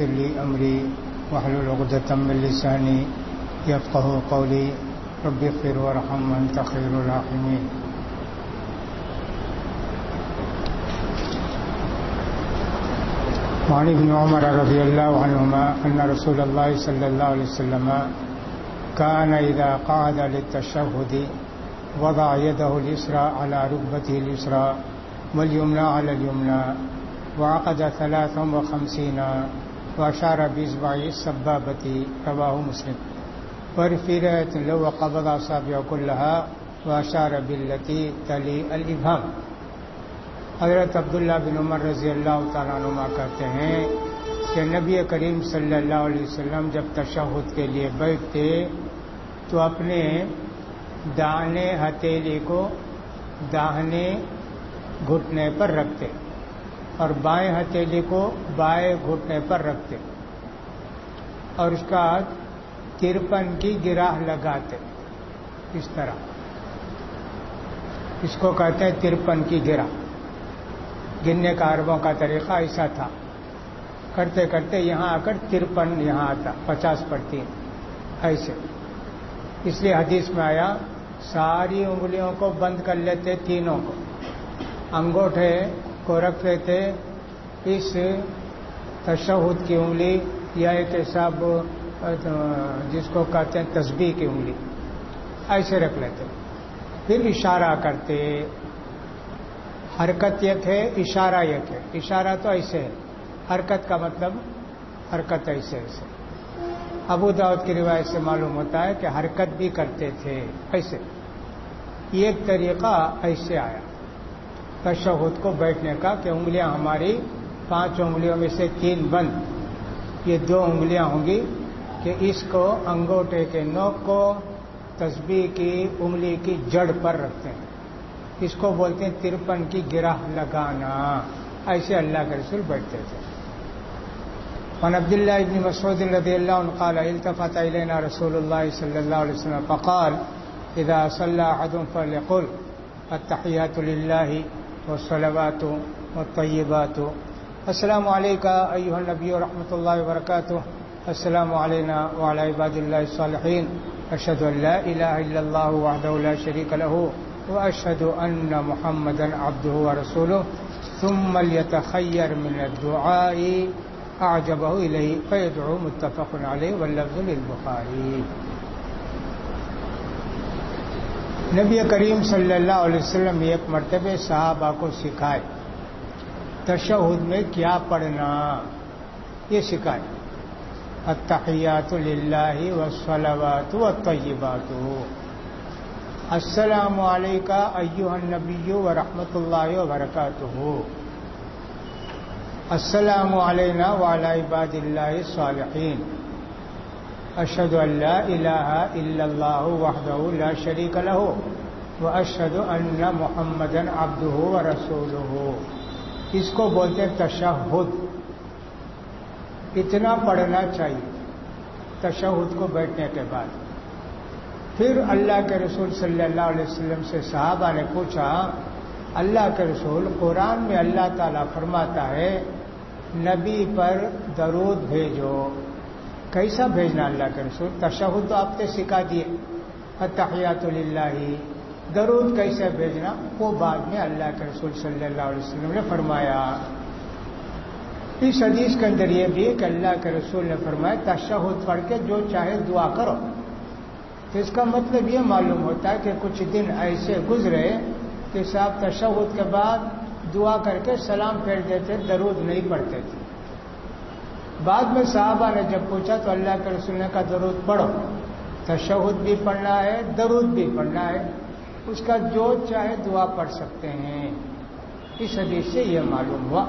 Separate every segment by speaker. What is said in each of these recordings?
Speaker 1: لي أمري واحلل عقدة من لساني يفقه قولي رب اغفر وارحم وانت خير الراحمين وعن ابن عمر رضي الله عنهما أن رسول الله صلى الله عليه وسلم كان إذا قعد للتشهد وضع يده اليسرى على ركبته اليسرى واليمنى على اليمنى وعقد ثلاثا وخمسين واشار بإصبع السبابة رواه مسلم. وفي رواية لو قبض أصابعه كلها واشار بالتي تلي الإبهام حضرت عبداللہ بن عمر رضی اللہ تعالیٰ نما کہتے ہیں کہ نبی کریم صلی اللہ علیہ وسلم جب تشہد کے لیے بیٹھتے تو اپنے داہنے ہتھیلی کو داہنے گھٹنے پر رکھتے۔ اور بائیں ہتھیلی کو بائیں گھٹنے پر رکھتے اور اس کا ترپن کی گراہ لگاتے اس طرح۔ اس کو کہتے ہیں ترپن کی گرا گننے کا اربوں کا طریقہ ایسا تھا۔ کرتے کرتے یہاں آ کر ترپن یہاں آتا، پچاس پر تین ایسے۔ اس لیے حدیث میں آیا، ساری انگلیوں کو بند کر لیتے تینوں کو۔ انگوٹھے کو رکھ لیتے اس تشہد کی انگلی یا ایک حساب جس کو کہتے ہیں تسبیح کی انگلی، ایسے رکھ لیتے۔ پھر اشارہ کرتے، حرکت ایک ہے اشارہ ایک ہے اشارہ تو ایسے ہے۔ حرکت کا مطلب حرکت ایسے ایسے۔ ابو داود کی روایت سے معلوم ہوتا ہے کہ حرکت بھی کرتے تھے، ایسے۔ ایک طریقہ ایسے آیا۔ تشہد کو بیٹھنے کا کہ انگلیاں ہماری پانچ انگلیوں میں سے تین بند۔ یہ دو انگلیاں ہوں گی کہ اس کو انگوٹے کے نوک کو تسبیح کی انگلی کی جڑ پر رکھتے ہیں۔ اس کو بولتے ہیں ترپن کی گرہ لگانا۔ ایسے اللہ کے رسول بیٹھتے تھے۔ عن عبد الله بن مسعود رضي الله عنه قال، التفت إلينا رسول الله صلى الله عليه وسلم فقال إذا صلى أحد فليقل التحيات لله والصلوات والطيبات. السلام عليك أيها النبي ورحمة الله وبركاته. السلام علينا وعلى عباد الله الصالحين. أشهد أن لا إله إلا الله وحده لا شريك له وأشهد أن محمدا عبده ورسوله. ثم ليتخير من الدعاء أعجبه إليه فيدعو متفق عليه واللفظ للبخاري. نبی کریم صلی اللہ علیہ وسلم ایک مرتبہ صحابہ کو سکھائے۔ تشہد میں کیا پڑھنا؟ یہ سکھائے۔ التحیات للہ والصلوات والطیبات السلام علیکہ ایوہ النبی ورحمۃ اللہ وبرکاتہ السلام علینا وعلی عباد اللہ الصالحین اشہد اللہ الہ الا اللہ وحدہ لا شریک لہ واشہد ان محمدن عبدہ ورسولہ اس کو بولتے ہیں تشہد. اتنا پڑھنا چاہیے تشہد کو بیٹھنے کے بعد. پھر اللہ کے رسول صلی اللہ علیہ وسلم سے صحابہ نے پوچھا، اللہ کے رسول قرآن میں اللہ تعالیٰ فرماتا ہے، نبی پر درود بھیجو. کیسا بھیجنا اللہ کے رسول؟ تشہد تو آپ نے سکھا دیے۔ اتحیات اللہ درود کیسے بھیجنا؟ وہ بعد میں اللہ کے رسول صلی اللہ علیہ وسلم نے فرمایا۔ اس حدیث کے اندر یہ بھی کہ اللہ کے رسول نے فرمایا، تشہد پڑھ کے جو چاہے دعا کرو۔ تو اس کا مطلب یہ معلوم ہوتا ہے کہ کچھ دن ایسے گزرے کہ صاحب تشہد کے بعد دعا کر کے سلام پھیر دیتے، درود نہیں پڑھتے تھے۔ بعد میں صحابہ نے جب پوچھا تو اللہ کے رسول نے کا درود پڑھو۔ تشہد بھی پڑھنا ہے، درود بھی پڑھنا ہے۔ اس کا جو چاہے دعا پڑھ سکتے ہیں۔ اس حدیث سے یہ معلوم ہوا۔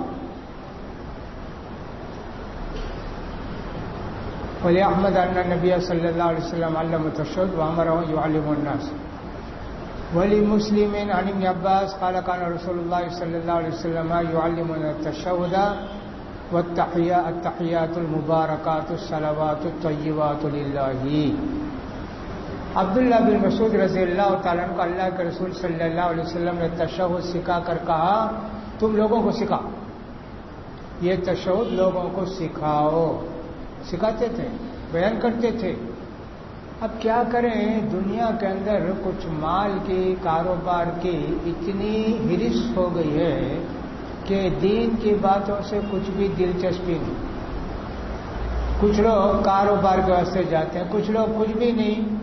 Speaker 1: ولی احمد اللہ نبی صلی اللہ علیہ وسلم علم تشد وامر علم الناس۔ ولی مسلم عن ابن عباس قال كان رسول الله صلى الله عليه وسلم يعلمنا التشهد والتحيات التحيات المباركات الصلوات الطيبات لله عبداللہ بن مسعود رضی اللہ تعالیٰ کو اللہ کے رسول صلی اللہ علیہ وسلم نے تشہد سکھا کر کہا، تم لوگوں کو سکھا۔ یہ تشود لوگوں کو سکھاؤ۔ سکھاتے تھے، بیان کرتے تھے۔ اب کیا کریں؟ دنیا کے اندر کچھ مال کی، کاروبار کی اتنی ہرس ہو گئی ہے کہ دین کی باتوں سے کچھ بھی دلچسپی نہیں۔ کچھ لوگ کاروبار کے واسطے جاتے ہیں، کچھ لوگ کچھ بھی نہیں،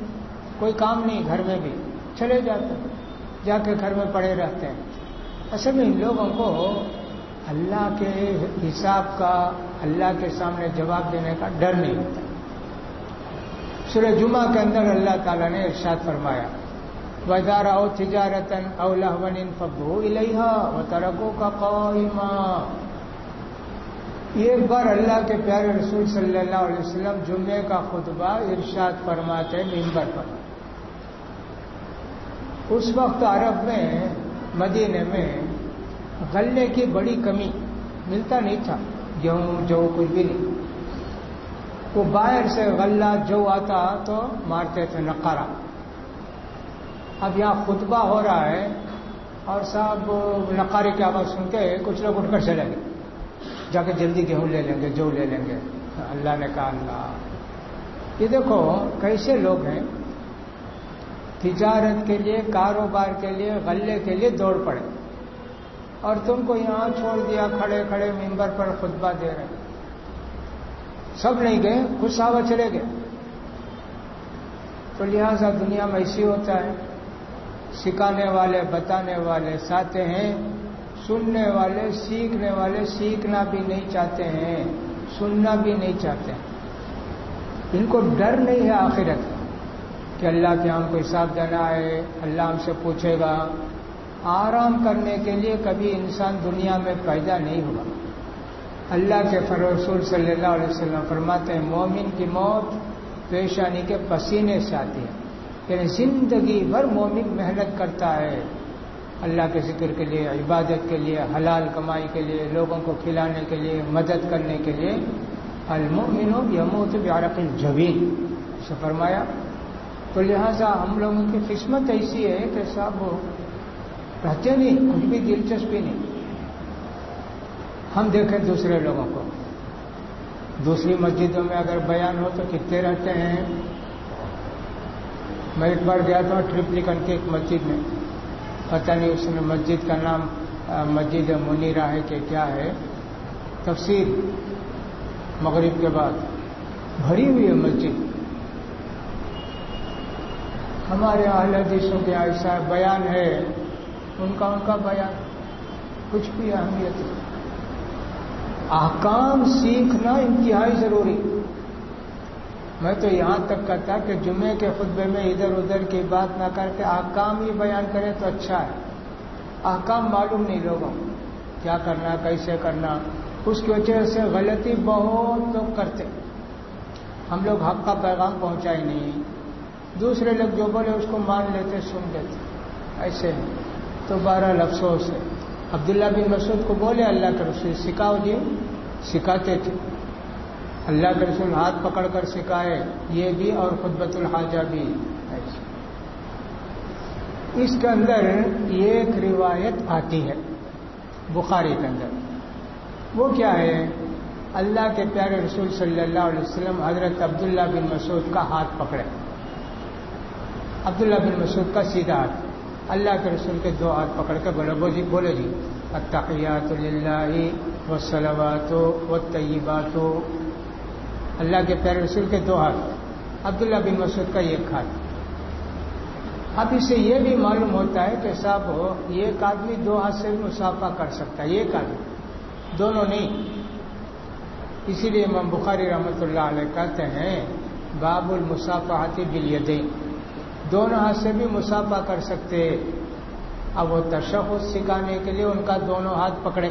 Speaker 1: کوئی کام نہیں گھر میں بھی، چلے جاتے ہیں، جا کے گھر میں پڑے رہتے ہیں۔ اصل میں ان لوگوں کو اللہ کے حساب کا، اللہ کے سامنے جواب دینے کا ڈر نہیں ہوتا۔ سورہ جمعہ کے اندر اللہ تعالیٰ نے ارشاد فرمایا وزارہ او تجارتن اولا ون فبو الحا و ترکوں کا قوما ایک بار اللہ کے پیارے رسول صلی اللہ علیہ وسلم جمعے کا خطبہ ارشاد فرماتے ممبر پر۔ اس وقت عرب میں مدینے میں غلے کی بڑی کمی ملتا نہیں تھا، گیہوں، جو کچھ بھی نہیں۔ وہ باہر سے غلہ جو آتا تو مارتے تھے نقارا اب یہاں خطبہ ہو رہا ہے اور صاحب نقارے کی آواز سن کے کچھ لوگ اٹھ کر چلیں گے جا کے جلدی گیہوں لے لیں گے، جو لے لیں گے۔ اللہ نے کہا، اللہ۔ یہ دیکھو، کیسے لوگ ہیں؟ تجارت کے لیے، کاروبار کے لیے، غلے کے لیے دوڑ پڑے۔ اور تم کو یہاں چھوڑ دیا، کھڑے کھڑے ممبر پر خطبہ دے رہے سب نہیں گئے خود صاحب چلے گئے۔ تو لہذا دنیا میں ایسی ہوتا ہے۔ سکھانے والے، بتانے والے ساتھ ہیں۔ سننے والے، سیکھنے والے سیکھنا بھی نہیں چاہتے ہیں، سننا بھی نہیں چاہتے۔ ہیں ان کو ڈر نہیں ہے آخرت۔ کہ اللہ کے ہم کو حساب دینا ہے، اللہ ہم سے پوچھے گا۔ آرام کرنے کے لیے کبھی انسان دنیا میں پیدا نہیں ہوا۔ اللہ کے فرسول صلی اللہ علیہ وسلم فرماتے ہیں، مومن کی موت پیشانی کے پسینے سے آتی ہے۔ یعنی زندگی بھر مومن محنت کرتا ہے۔ اللہ کے ذکر کے لیے، عبادت کے لیے، حلال کمائی کے لیے، لوگوں کو کھلانے کے لیے، مدد کرنے کے لیے۔ المومن یموت بعرق الجبین سے فرمایا، تو لہذا ہم لوگوں کی قسمت ایسی ہے کہ صاحب رہتے نہیں، کچھ بھی دلچسپی نہیں۔ ہم دیکھیں دوسرے لوگوں کو۔ دوسری مسجدوں میں اگر بیان ہو تو کتنے رہتے ہیں میں ایک بار گیا تھا ٹرپلیکن کے ایک مسجد میں۔ پتہ نہیں اس نے مسجد کا نام مسجد منیرا ہے کہ کیا ہے۔ تفصیل مغرب کے بعد بھری ہوئی ہے مسجد۔ ہمارے اہل حدیثوں کے ایسا بیان ہے۔ ان کا ان کا بیان۔ کچھ بھی اہمیت نہیں۔ احکام سیکھنا انتہائی ضروری۔ میں تو یہاں تک کہتا کہ جمعے کے خطبے میں ادھر ادھر کی بات نہ کر کے احکام ہی بیان کرے تو اچھا ہے۔ احکام معلوم نہیں لوگوں کیا کرنا، کیسے کرنا۔ اس کی وجہ سے غلطی بہت لوگ کرتے۔ ہم لوگ حق کا پیغام پہنچائے نہیں۔ دوسرے لوگ جو بولے اس کو مان لیتے، سن لیتے۔ ایسے تو بارہ افسوس ہے۔ عبداللہ بن مسعود کو بولے اللہ کے رسول، سکھاؤ جی۔ سکھاتے تھے۔ اللہ کے رسول ہاتھ پکڑ کر سکھائے، یہ بھی اور خطبت الحاجہ بھی۔ اس کے اندر ایک روایت آتی ہے، بخاری کے اندر۔ وہ کیا ہے؟ اللہ کے پیارے رسول صلی اللہ علیہ وسلم حضرت عبداللہ بن مسعود کا ہاتھ پکڑے۔ عبداللہ بن مسعود کا سیدھا ہاتھ۔ اللہ کے رسول کے دو ہاتھ پکڑ کے بولے جی بولے جی اتقیات اللہ وسلمات و طیبات اللہ کے پیارے رسول کے دو ہاتھ عبداللہ بن مسعود کا ایک ہاتھ۔ اب اس سے یہ بھی معلوم ہوتا ہے کہ صاحب، ایک آدمی دو ہاتھ سے بھی مسافہ کر سکتا ہے، ایک آدمی۔ دونوں نہیں۔ اسی لیے امام بخاری رحمۃ اللہ علیہ کہتے ہیں، باب المسافاتی بلیدین دونوں ہاتھ سے بھی مسافہ کر سکتے۔ اب وہ تشخص سکھانے کے لیے ان کا دونوں ہاتھ پکڑے۔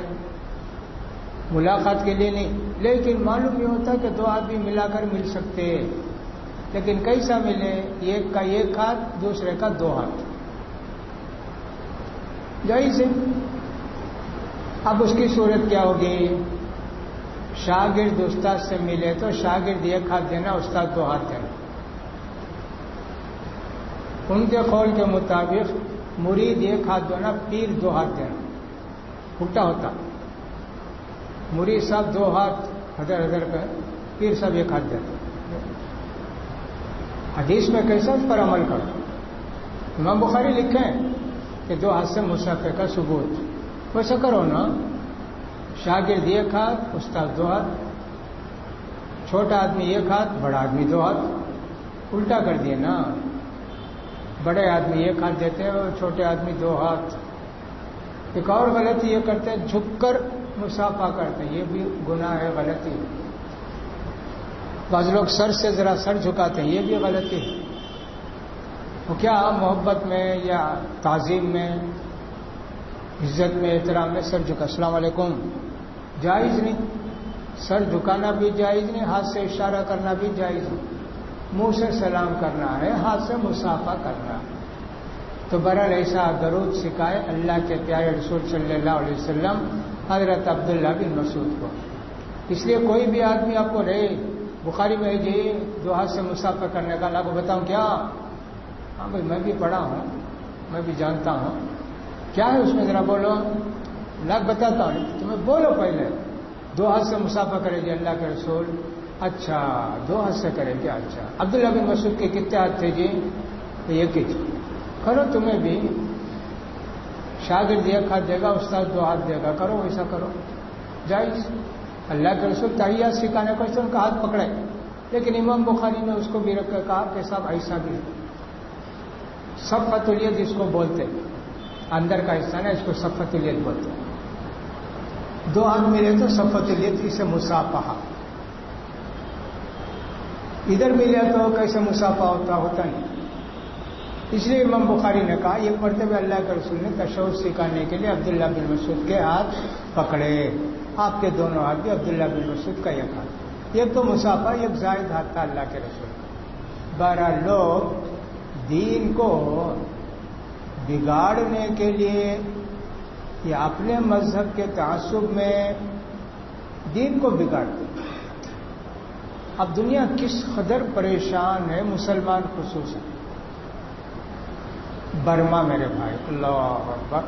Speaker 1: ملاقات کے لیے نہیں۔ لیکن معلوم یہ ہوتا کہ دو آدمی ملا کر مل سکتے لیکن کیسا ملے؟ ایک کا ایک ہاتھ، دوسرے کا دو ہاتھ۔ جائی اب اس کی صورت کیا ہوگی؟ شاگرد استاد سے ملے تو شاگرد ایک ہاتھ دینا، استاد دو ہاتھ دینا۔ ان کے قول کے مطابق مرید ایک ہاتھ دینا، پیر دو ہاتھ دینا۔ الٹا ہوتا۔ مری صاحب دو ہاتھ ہزار ہزار کا پیر صاحب ایک ہاتھ دیتے۔ حدیث میں کیسا اس پر عمل کرو؟ امام بخاری لکھیں کہ دو ہاتھ سے مسافے کا ثبوت۔ ویسا کرو نا، شاگرد ایک ہاتھ، استاد دو ہاتھ، چھوٹا آدمی ایک ہاتھ، بڑا آدمی دو ہاتھ۔ الٹا کر دیے نا۔ بڑے آدمی ایک ہاتھ دیتے ہیں اور چھوٹے آدمی دو ہاتھ۔ ایک اور غلطی یہ کرتے ہیں جھک کر مسافہ کرتے یہ بھی گناہ ہے، غلطی بعض لوگ سر سے ذرا سر جھکاتے ہیں، یہ بھی غلطی ہے۔ وہ کیا محبت میں یا تعظیم میں، عزت میں، احترام میں سر جھکا؟ السلام علیکم۔ جائز نہیں۔ سر جھکانا بھی جائز نہیں، ہاتھ سے اشارہ کرنا بھی جائز نہیں۔ منہ سے سلام کرنا ہے، ہاتھ سے مسافہ کرنا۔ تو برال ایسا درود سکھائے اللہ کے پیارے رسول صلی اللہ علیہ وسلم حضرت عبداللہ بن مسعود کو۔ اس لیے کوئی بھی آدمی آپ کو رہے، بخاری میں جی دو ہاتھ سے مسافہ کرنے کا، اللہ کو بتاؤں کیا؟ ہاں بھائی، میں بھی پڑھا ہوں، میں بھی جانتا ہوں۔ کیا ہے اس میں؟ ذرا بولو۔ اللہ بتاتا ہوں۔ تمہیں بولو پہلے۔ دو ہاتھ سے مسافہ کرے گی اللہ کے رسول۔ اچھا دو ہاتھ سے کرے گی اچھا۔ عبداللہ بن مسعود کے کتنے ہاتھ تھے جی؟ ایک ہی کرو تمہیں بھی۔ شاگرد ایک ہاتھ دے گا استاد دو ہاتھ دے گا کرو، ایسا کرو۔ جائز۔ اللہ کے رسول تحیات سکھانے کو ان کا ہاتھ پکڑے۔ لیکن امام بخاری نے اس کو بھی رکھ کر کہا کہ صاحب ایسا بھی سب فتولیت اس کو بولتے اندر کا حصہ نا اس کو سب فتولیت بولتے دو ہاتھ ملے تو سب فتولیت، اسے مسافہ۔ ادھر ملے تو کیسے مسافہ ہوتا ہوتا نہیں۔ اس لیے امام بخاری نے کہا، یہ مرتبہ اللہ کے رسول نے تشور سکھانے کے لیے عبداللہ بن مسعود کے ہاتھ پکڑے۔ آپ کے دونوں ہاتھ بھی عبداللہ بن مسعود کا ایک ہاتھ۔ ایک تو مسافہ ایک زائد ہاتھ تھا اللہ کے رسول۔ بارہ لوگ دین کو بگاڑنے کے لیے یا اپنے مذہب کے تعصب میں دین کو بگاڑتے۔ اب دنیا کس قدر پریشان ہے، مسلمان خصوصاً۔ برما میرے بھائی، اللہ اکبر۔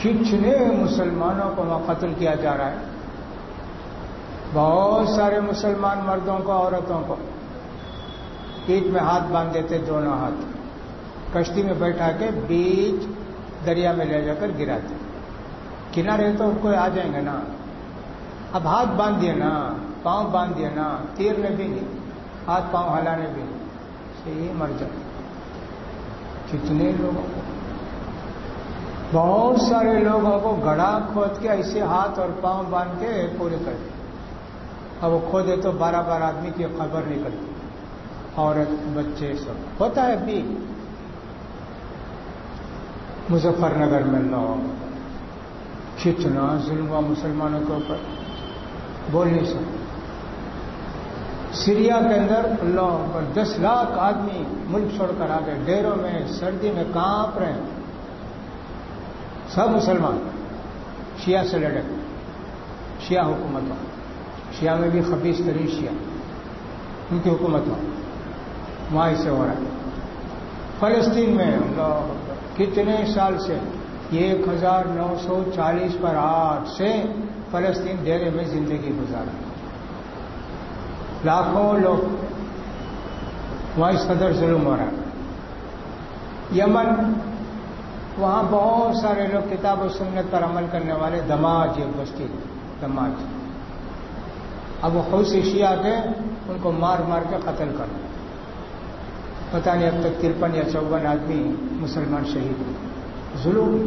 Speaker 1: کتنے مسلمانوں کو وہاں قتل کیا جا رہا ہے؟ بہت سارے مسلمان مردوں کو، عورتوں کو۔ پیٹ میں ہاتھ باندھ دیتے دونوں ہاتھ۔ کشتی میں بیٹھا کے بیچ دریا میں لے جا کر گراتے کنارے تو ان کو آ جائیں گے نا؟ اب ہاتھ باندھ دیے نا؟ پاؤں باندھ دیے نا؟ تیر نے بھی نہیں۔ ہاتھ پاؤں ہلانے بھی نہیں۔ صحیح مر جائے کتنے لوگوں کو بہت سارے لوگوں کو گڑا کھود کے ایسے ہاتھ اور پاؤں باندھ کے پورے کر دیں اب وہ کھودے تو بارہ بارہ آدمی کی خبر نکلتی عورت، بچے سب۔ ہوتا ہے بھی۔ مظفر نگر میں لوگ کتنا ظلم ہوا مسلمانوں کے اوپر۔ بول نہیں سکتے۔ سریا کے اندر اللہ دس لاکھ آدمی ملک چھوڑ کر آ گئے ڈیروں میں سردی میں کانپ رہے ہیں۔ سب مسلمان، شیعہ سے لڑے۔ شیعہ حکومتوں شیعہ میں بھی خبیص ترین شیعہ، ان کی حکومتوں وہاں سے ہو رہا ہے۔ فلسطین میں کتنے سال سے؟ ایک ہزار نو سو چالیس پر آٹھ سے فلسطین ڈیرے میں زندگی گزارا۔ لاکھوں لوگ وہاں اس قدر ظلم ہو رہا ہے۔ یمن، وہاں بہت سارے لوگ کتاب و سنت پر عمل کرنے والے دماج ایک بستی دماج اب وہ خود سے شیعہ کے ان کو مار مار کے قتل کر۔ پتہ نہیں اب تک ترپن یا چون آدمی مسلمان شہید ہوئے۔ ظلم،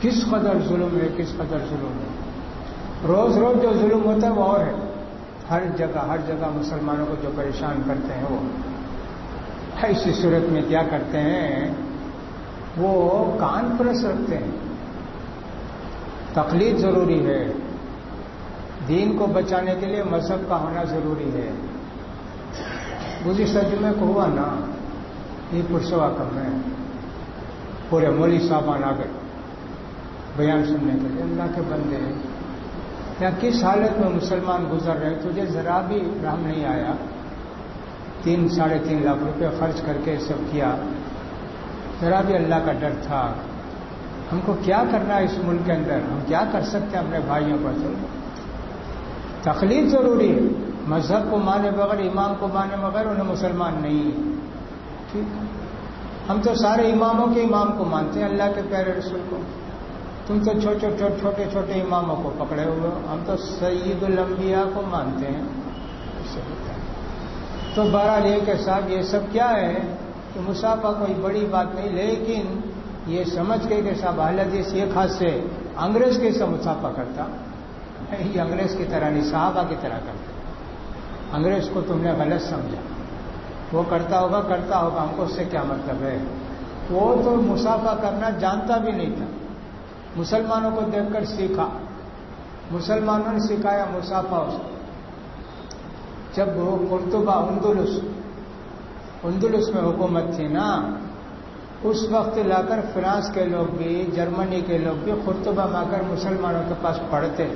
Speaker 1: کس قدر ظلم ہے، کس قدر ظلم ہے۔ روز روز جو ظلم ہوتا ہے وہ اور ہے۔ ہر جگہ ہر جگہ مسلمانوں کو جو پریشان کرتے ہیں، وہ ایسی صورت میں کیا کرتے ہیں؟ وہ کانفرنس رکھتے ہیں۔ تقلید ضروری ہے۔ دین کو بچانے کے لیے مذہب کا ہونا ضروری ہے۔ گزشتہ جمعے کو ہوا نا، یہ پرسوا کم میں پورے مولی صاحبان آ گئے بیان سننے کے لیے۔ اللہ کے بندے یا کس حالت میں مسلمان گزر رہے تجھے ذرا بھی رحم نہیں آیا۔ تین، ساڑھے تین لاکھ روپے خرچ کر کے سب کیا۔ ذرا بھی اللہ کا ڈر تھا۔ ہم کو کیا کرنا ہے اس ملک کے اندر؟ ہم کیا کر سکتے ہیں اپنے بھائیوں پر؟ تخلیق ضروری ہے۔ مذہب کو مانے بغیر امام کو مانے بغیر انہیں مسلمان نہیں۔ ٹھیک۔ ہم تو سارے اماموں کے امام کو مانتے ہیں، اللہ کے پیارے رسول کو۔ تم تو چھوٹے چھوٹے چھوٹے اماموں کو پکڑے ہوئے ہم تو سعید الانبیاء کو مانتے ہیں۔ تو بہرحال یہ کہ صاحب، یہ سب کیا ہے کہ مسافہ کوئی بڑی بات نہیں، لیکن یہ سمجھ کے کہ صاحب حالت یہ خاص سے انگریز کے سب مسافہ کرتا۔ یہ انگریز کی طرح نہیں، صحابہ کی طرح کرتے انگریز کو تم نے غلط سمجھا۔ وہ کرتا ہوگا کرتا ہوگا، ہم کو اس سے کیا مطلب ہے؟ وہ تو مسافہ کرنا جانتا بھی نہیں تھا۔ مسلمانوں کو دیکھ کر سیکھا۔ مسلمانوں نے سکھایا مسافہ اس کو۔ جب وہ قرطبہ، اندلس اندلس میں حکومت تھی نا، اس وقت لا کر فرانس کے لوگ بھی، جرمنی کے لوگ بھی خرطبہ میں آ کر مسلمانوں کے پاس پڑھتے۔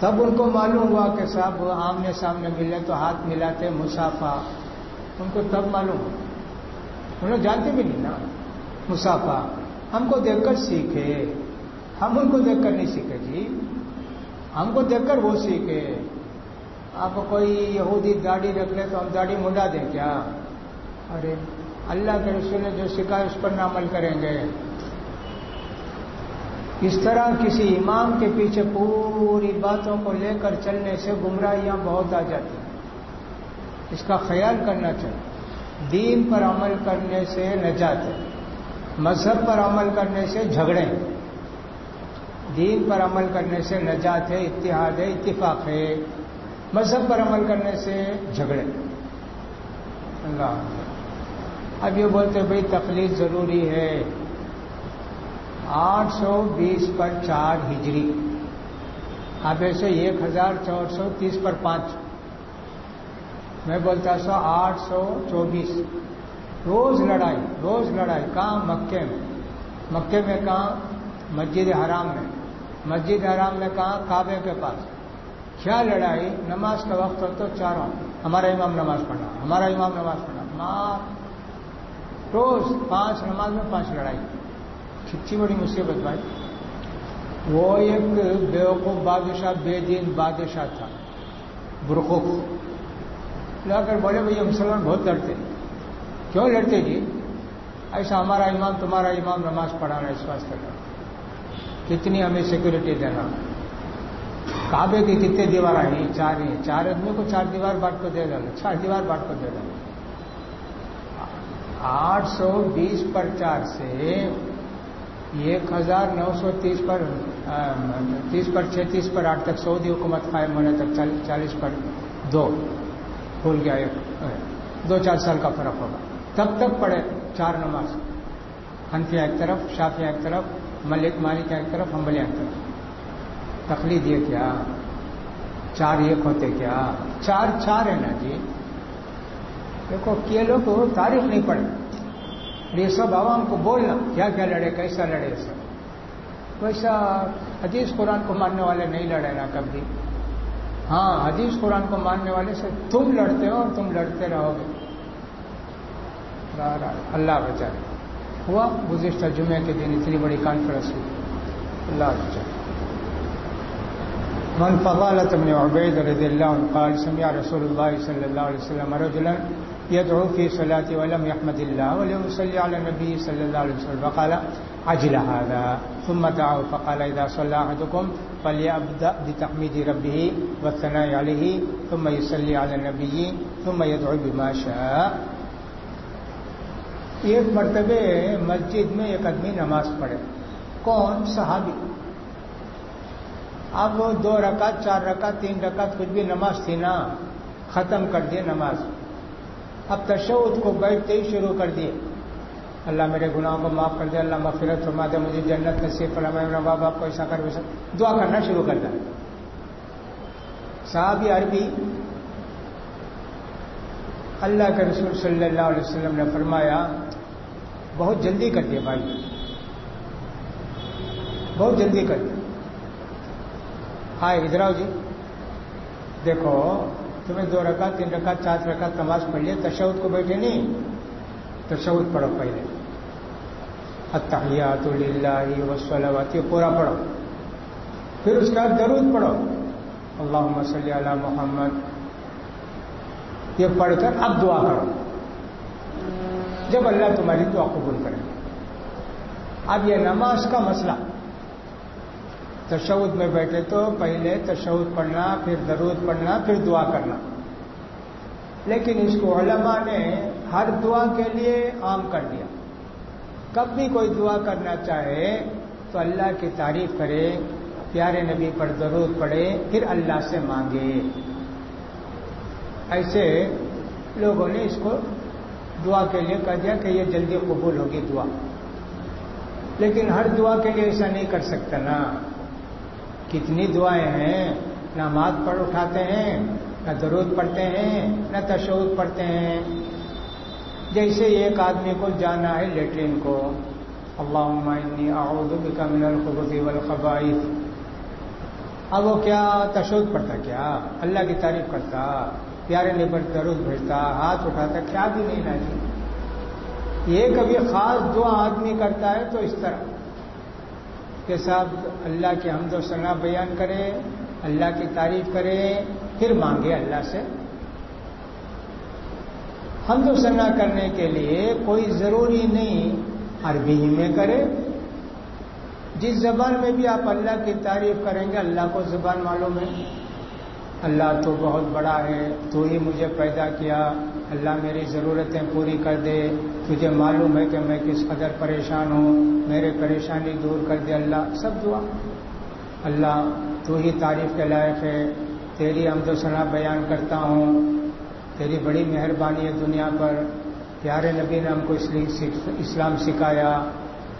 Speaker 1: تب ان کو معلوم ہوا کہ صاحب آمنے سامنے ملے تو ہاتھ ملاتے، مسافہ۔ ان کو تب معلوم انہیں جانتے بھی نہیں نا، مسافہ۔ ہم کو دیکھ کر سیکھے۔ ہم ان کو دیکھ کر نہیں سیکھے جی۔ ہم کو دیکھ کر وہ سیکھے۔ آپ کوئی یہودی داڑھی رکھ لے تو ہم داڑھی منڈا دیں کیا؟ ارے، اللہ کے رسول نے جو سکھا اس پر نہ عمل کریں گے۔ اس طرح کسی امام کے پیچھے پوری باتوں کو لے کر چلنے سے گمراہیاں بہت آ جاتی ہیں۔ اس کا خیال کرنا چاہیے۔ دین پر عمل کرنے سے نجات ہے۔ مذہب پر عمل کرنے سے جھگڑے دین پر عمل کرنے سے نجات ہے، اتحاد ہے، اتفاق ہے۔ مذہب پر عمل کرنے سے جھگڑے۔ اللہ اب یہ بولتے بھائی تکلیف ضروری ہے۔ آٹھ سو بیس پر چار ہجری۔ اب ایسے ایک ہزار چار سو تیس پر پانچ۔ میں بولتا سو آٹھ سو چوبیس۔ روز لڑائی روز لڑائی۔ کہاں؟ مکے میں۔ مکے میں کہاں؟ مسجد حرام میں۔ مسجد حرام میں کہاں کعبے کے پاس؟ کیا لڑائی؟ نماز کا وقت تو چاروں ہمارا امام نماز پڑھنا، ہمارا امام نماز پڑھنا۔ ماں، روز پانچ نماز میں پانچ لڑائی۔ کتنی بڑی مصیبت بھائی۔ وہ ایک بیوقوف بادشاہ، بے دین بادشاہ تھا برخوف لا کر بولے، بھائی مسلمان بہت لڑتے کیوں لڑتے جی؟ ایسا ہمارا امام، تمہارا امام نماز پڑھانا، اس واسطے۔ کا کتنی ہمیں سیکورٹی دینا کعبے کی کتنے دیوار آئی؟ چار ہی چار آدمی کو چار دیوار بانٹ کو دے ڈالا چار دیوار بانٹ کو دے ڈالا آٹھ سو بیس پر چار سے ایک ہزار نو سو تیس پر تیس پر چھتیس پر آٹھ تک سعودی حکومت قائم ہونے تک چالیس پر دو بھول گیا۔ ایک دو چار سال کا فرق ہوگا۔ تب تک پڑے چار نماز۔ ہنفیا ایک طرف، شافیہ ایک طرف ملک مالک ایک طرف ہمبلیا ایک طرف۔ تقلید یہ کیا؟ چار ایک ہوتے کیا؟ چار چار ہے نا جی۔ دیکھو یہ لوگ تاریخ نہیں پڑے یہ سب عوام کو بولنا، کیا کیا لڑے، کیسا لڑے سب۔ ویسا حدیث قرآن کو ماننے والے نہیں لڑے نا کبھی۔ ہاں حدیث قرآن کو ماننے والے سے تم لڑتے ہو اور تم لڑتے رہو گے۔ اللہ بچا ہوا، گزشتہ جمعے کے دن اتنی بڑی کانفرنس ہوئی۔ اللہ بچا من فضالة بن عبيد رضي الله عنه قال، سمع رسول الله صلى الله عليه وسلم رجلا يدعو في صلاته ولم يحمد الله ولم يصلي على النبي صلى الله عليه وسلم فقال، عجل هذا؟ ثم دعوا فقال إذا صلى أحدكم فليبدأ بتحميد ربه والثناء عليه ثم يصلي على النبي ثم يدعو بما شاء۔ ایک مرتبہ مسجد میں ایک آدمی نماز پڑھے۔ کون؟ صحابی۔ اب وہ دو رکعت، چار رکعت، تین رکعت کچھ بھی نماز تھی نا، ختم کر دیے نماز۔ اب تشود کو بیٹھتے ہی شروع کر دیے۔ اللہ میرے گناہوں کو معاف کر دے، اللہ مغفرت فرما دے، مجھے جنت نصیب فرما میرا باپ آپ کو ایسا کر، ویسا۔ دعا کرنا شروع کر دیا۔ صاحب عربی۔ اللہ کے رسول صلی اللہ علیہ وسلم نے فرمایا بہت جلدی کر دیا بھائی۔ بہت جلدی کر دیا ہائے ادھر جی۔ دیکھو، تمہیں دو رکعت، تین رکعت، چار رکعت نماز پڑھ لیے تشود کو بیٹھے نہیں۔ تشود پڑھو پہلے۔ اتحیات اللہ وسلمات یہ پورا پڑھو۔ پھر اس کا درود پڑھو۔ اللہ صلی علی محمد۔ یہ پڑھ کر اب دعا کرو۔ جب اللہ تمہاری دعا قبول کرے۔ اب یہ نماز کا مسئلہ۔ تشود میں بیٹھے تو پہلے تشود پڑھنا، پھر درود پڑھنا، پھر دعا کرنا۔ لیکن اس کو علماء نے ہر دعا کے لیے عام کر دیا۔ کب بھی کوئی دعا کرنا چاہے تو اللہ کی تعریف کرے، پیارے نبی پر درود پڑے پھر اللہ سے مانگے۔ ایسے لوگوں نے اس کو دعا کے لیے کہہ دیا کہ یہ جلدی قبول ہوگی دعا۔ لیکن ہر دعا کے لیے ایسا نہیں کر سکتا نا۔ کتنی دعائیں ہیں۔ نماز پڑھ اٹھاتے ہیں، نہ درود پڑھتے ہیں، نہ تشود پڑھتے ہیں۔ جیسے ایک آدمی کو جانا ہے لیٹرین کو۔ اللہ اعوذ بک من الخبث والخبائث۔ اب وہ کیا تشود پڑھتا کیا؟ اللہ کی تعریف کرتا۔ پیارے لیبر درود بھیجتا، ہاتھ اٹھاتا، کیا بھی نہیں جی۔ یہ کبھی خاص دعا آدمی کرتا ہے تو اس طرح۔ کے ساتھ اللہ کے حمد و ثنا بیان کرے، اللہ کی تعریف کرے، پھر مانگے اللہ سے۔ حمد و ثنا کرنے کے لیے کوئی ضروری نہیں، عربی ہی میں کرے۔ جس زبان میں بھی آپ اللہ کی تعریف کریں گے، اللہ کو زبان معلوم ہے۔ اللہ تو بہت بڑا ہے، تو ہی مجھے پیدا کیا۔ اللہ میری ضرورتیں پوری کر دے۔ تجھے معلوم ہے کہ میں کس قدر پریشان ہوں۔ میرے پریشانی دور کر دے اللہ۔ سب دعا۔ اللہ، تو ہی تعریف کے لائق ہے۔ تیری عمد و ثنا بیان کرتا ہوں۔ تیری بڑی مہربانی ہے دنیا پر۔ پیارے نبی نے ہم کو اسلام سکھایا۔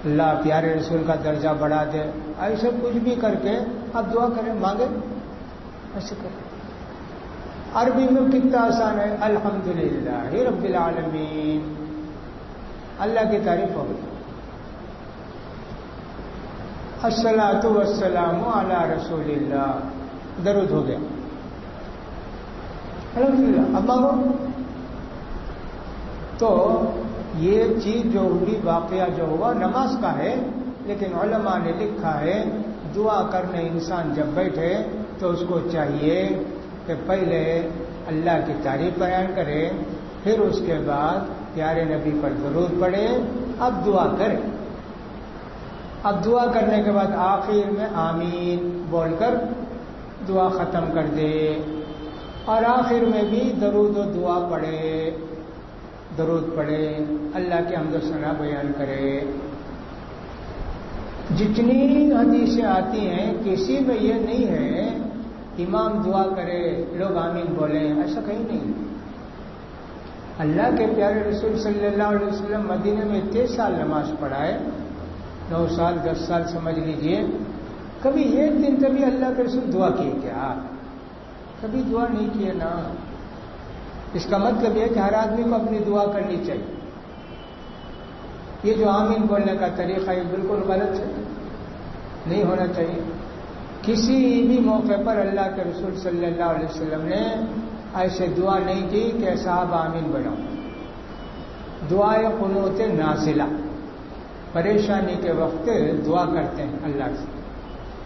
Speaker 1: اللہ پیارے رسول کا درجہ بڑھا دے۔ ایسے کچھ بھی کر کے آپ دعا کریں مانگے ایسے کریں۔ عربی میں کتنا آسان ہے؟ الحمد للہ رب العالمین۔ اللہ کی تعریف ہو گئی۔ السلاۃ وسلام علی رسول اللہ۔ درود ہو گیا۔ الحمد للہ اب مانگو تو یہ چیز جو ہوگی واقعہ جو ہوا، نماز کا ہے، لیکن علماء نے لکھا ہے، دعا کرنے انسان جب بیٹھے تو اس کو چاہیے کہ پہلے اللہ کی تعریف بیان کرے پھر اس کے بعد پیارے نبی پر ضرور پڑے اب دعا کرے اب دعا کرنے کے بعد آخر میں آمین بول کر دعا ختم کر دے اور آخر میں بھی درود و دعا پڑھے درود پڑھے اللہ کے حمد و ثنا بیان کرے جتنی حدیثیں آتی ہیں، کسی میں یہ نہیں ہے امام دعا کرے، لوگ آمین بولیں، ایسا کہیں نہیں۔ اللہ کے پیارے رسول صلی اللہ علیہ وسلم مدینے میں تیس سال نماز پڑھائے، نو سال، دس سال، سمجھ لیجیے۔ کبھی ایک دن کبھی اللہ کے رسول دعا کیے کیا؟ کبھی دعا نہیں کیے نا۔ اس کا مطلب یہ کہ ہر آدمی کو اپنی دعا کرنی چاہیے۔ یہ جو آمین بولنے کا طریقہ یہ بالکل غلط ہے۔ نہیں ہونا چاہیے۔ کسی بھی موقع پر اللہ کے رسول صلی اللہ علیہ وسلم نے ایسے دعا نہیں کی کہ صاحب آمین بناؤ۔ دعائیں قنوت نازلہ۔ پریشانی کے وقت دعا کرتے ہیں اللہ سے۔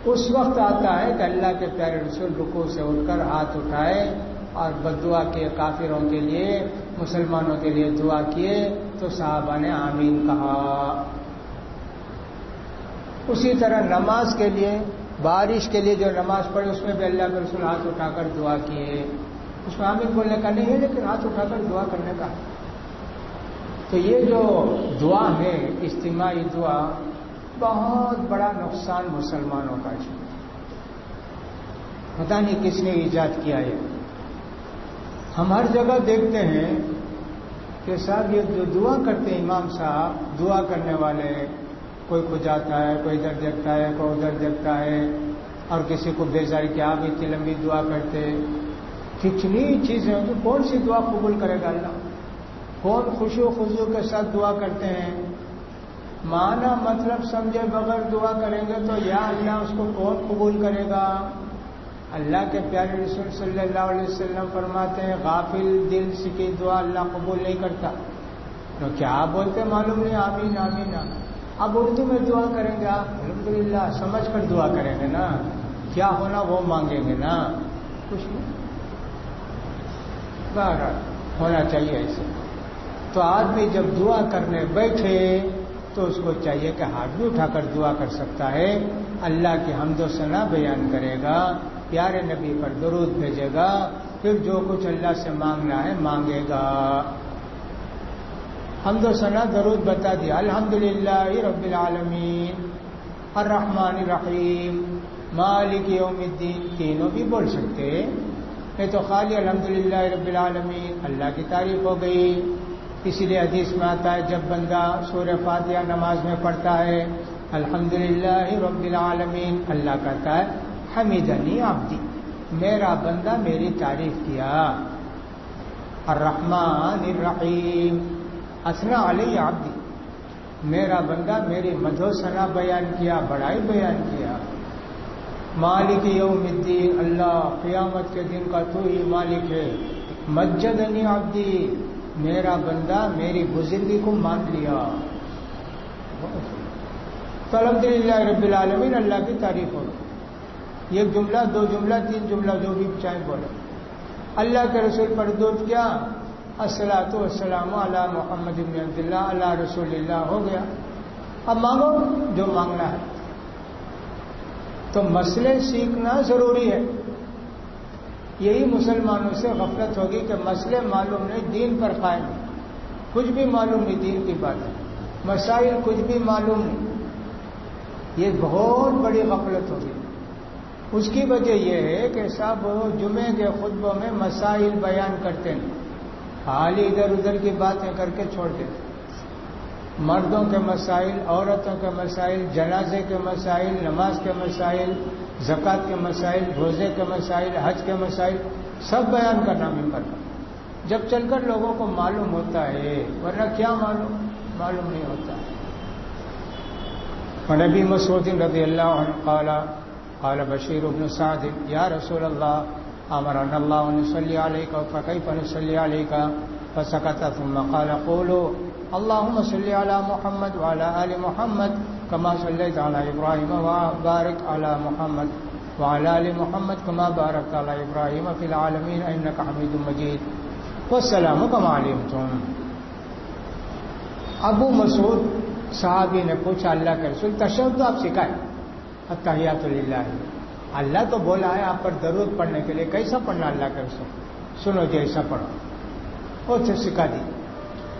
Speaker 1: اس وقت آتا ہے کہ اللہ کے پیارے رسول رکو سے اٹھ کر ہاتھ اٹھائے اور بدعا کے کافروں کے لیے، مسلمانوں کے لیے دعا کیے تو صحابہ نے آمین کہا۔ اسی طرح نماز کے لیے بارش کے لیے جو نماز پڑھے، اس میں بھی اللہ کے رسول ہاتھ اٹھا کر دعا کیے۔ اس میں آمین بولنے کا نہیں ہے، لیکن ہاتھ اٹھا کر دعا کرنے کا۔ تو یہ جو دعا ہے، اجتماعی دعا، بہت بڑا نقصان مسلمانوں کا ہے۔ پتا نہیں کس نے ایجاد کیا یہ ہم ہر جگہ دیکھتے ہیں کہ صاحب یہ جو دعا کرتے ہیں امام صاحب، دعا کرنے والے کوئی کو جاتا ہے، کوئی ادھر دیکھتا ہے، کوئی ادھر دیکھتا ہے، اور کسی کو بیزاری کہ آپ اتنی لمبی دعا کرتے کتنی چیزیں تو کون سی دعا قبول کرے گا اللہ؟ کون خوشی و خوشیوں کے ساتھ دعا کرتے ہیں؟ مانا مطلب سمجھے بغیر دعا کریں گے تو یا اللہ اس کو کون قبول کرے گا؟ اللہ کے پیارے رسول صلی اللہ علیہ وسلم فرماتے ہیں، غافل دل سکی دعا اللہ قبول نہیں کرتا۔ تو کیا بولتے معلوم نہیں۔ آمین آمین آمین۔ اب اردو میں دعا کریں گے آپ الحمد للہ سمجھ کر دعا کریں گے نا۔ کیا ہونا وہ مانگیں گے نا؟ کچھ نہیں۔ ہونا چاہیے ایسے۔ تو آدمی جب دعا کرنے بیٹھے، تو اس کو چاہیے کہ ہاتھ بھی اٹھا کر دعا کر سکتا ہے۔ اللہ کی حمد و ثنا بیان کرے گا، پیارے نبی پر درود بھیجے گا۔ پھر جو کچھ اللہ سے مانگنا ہے، مانگے گا۔ حمد و ثنا درود بتا دیا الحمد رب العالمین. الرحمن الرحیم. مالک یوم الدین. تینوں بھی بول سکتے. میں تو خالی الحمد للہ رب العالمین. اللہ کی تعریف ہو گئی. اسی لیے حدیث میں آتا ہے، جب بندہ سور فاتحہ نماز میں پڑھتا ہے الحمد للہ رب العالمین. اللہ کہتا ہے، حمیدنی عبدی. میرا بندہ میری تعریف کیا. الرحمن الرحیم. اسنا علی عبدی، میرا بندہ میری مدھو سنا بیان کیا، بڑائی بیان کیا۔ مالک یوم الدین، اللہ قیامت کے دن کا تو ہی مالک ہے۔ مسجد عبدی، میرا بندہ میری بزرگی کو مان لیا۔ تو الحمد للہ رب العالمین، اللہ کی تعریف ہو۔ ایک جملہ، دو جملہ، تین جملہ، جو بھی چاہے بولے۔ اللہ کے رسول پر دودھ کیا۔ السلاۃ السلام علی محمد ابن عبداللہ اللہ رسول اللہ ہو گیا۔ اب مانگو جو مانگنا ہے۔ تو مسئلے سیکھنا ضروری ہے۔ یہی مسلمانوں سے غفلت ہوگی کہ مسئلے معلوم نہیں، دین پر قائم۔ کچھ بھی معلوم نہیں، دین کی بات۔ ہے مسائل کچھ بھی معلوم نہیں۔ یہ بہت بڑی غفلت ہوگی۔ اس کی وجہ یہ ہے کہ سب جمعے کے خطبوں میں مسائل بیان کرتے ہیں۔ حال ہی ادھر ادھر کی باتیں کر کے چھوڑ دیتے مردوں کے مسائل، عورتوں کے مسائل، جنازے کے مسائل، نماز کے مسائل، زکوٰۃ کے مسائل، روزے کے مسائل، حج کے مسائل، سب بیان کرنا ممبر پر۔ جب چل کر لوگوں کو معلوم ہوتا ہے، ورنہ کیا معلوم؟ معلوم نہیں ہوتا۔ نبی مسعود رضی اللہ عنہ قال قال بشیر ابن سعد، یا رسول اللہ امرنا اللہ نصلي عليك فكيف نصلي عليك؟ فسكت، ثم قال، قولوا، اللهم صل على محمد وعلى آل محمد، كما صليت على إبراهيم وبارك على محمد وعلى آل محمد، كما باركت على إبراهيم في العالمين، إنك حميد مجيد. والسلام كما علمتم. ابو مسعود صحابی نے پوچھا، اللہ کے رسول تشہد تو آپ سکھائے اتحیات اللہ اللہ تو بولا ہے آپ پر درود پڑھنے کے لیے، کیسا پڑھنا اللہ کے رسول سنو جی، جیسا پڑھو۔ وہ سکھا دی۔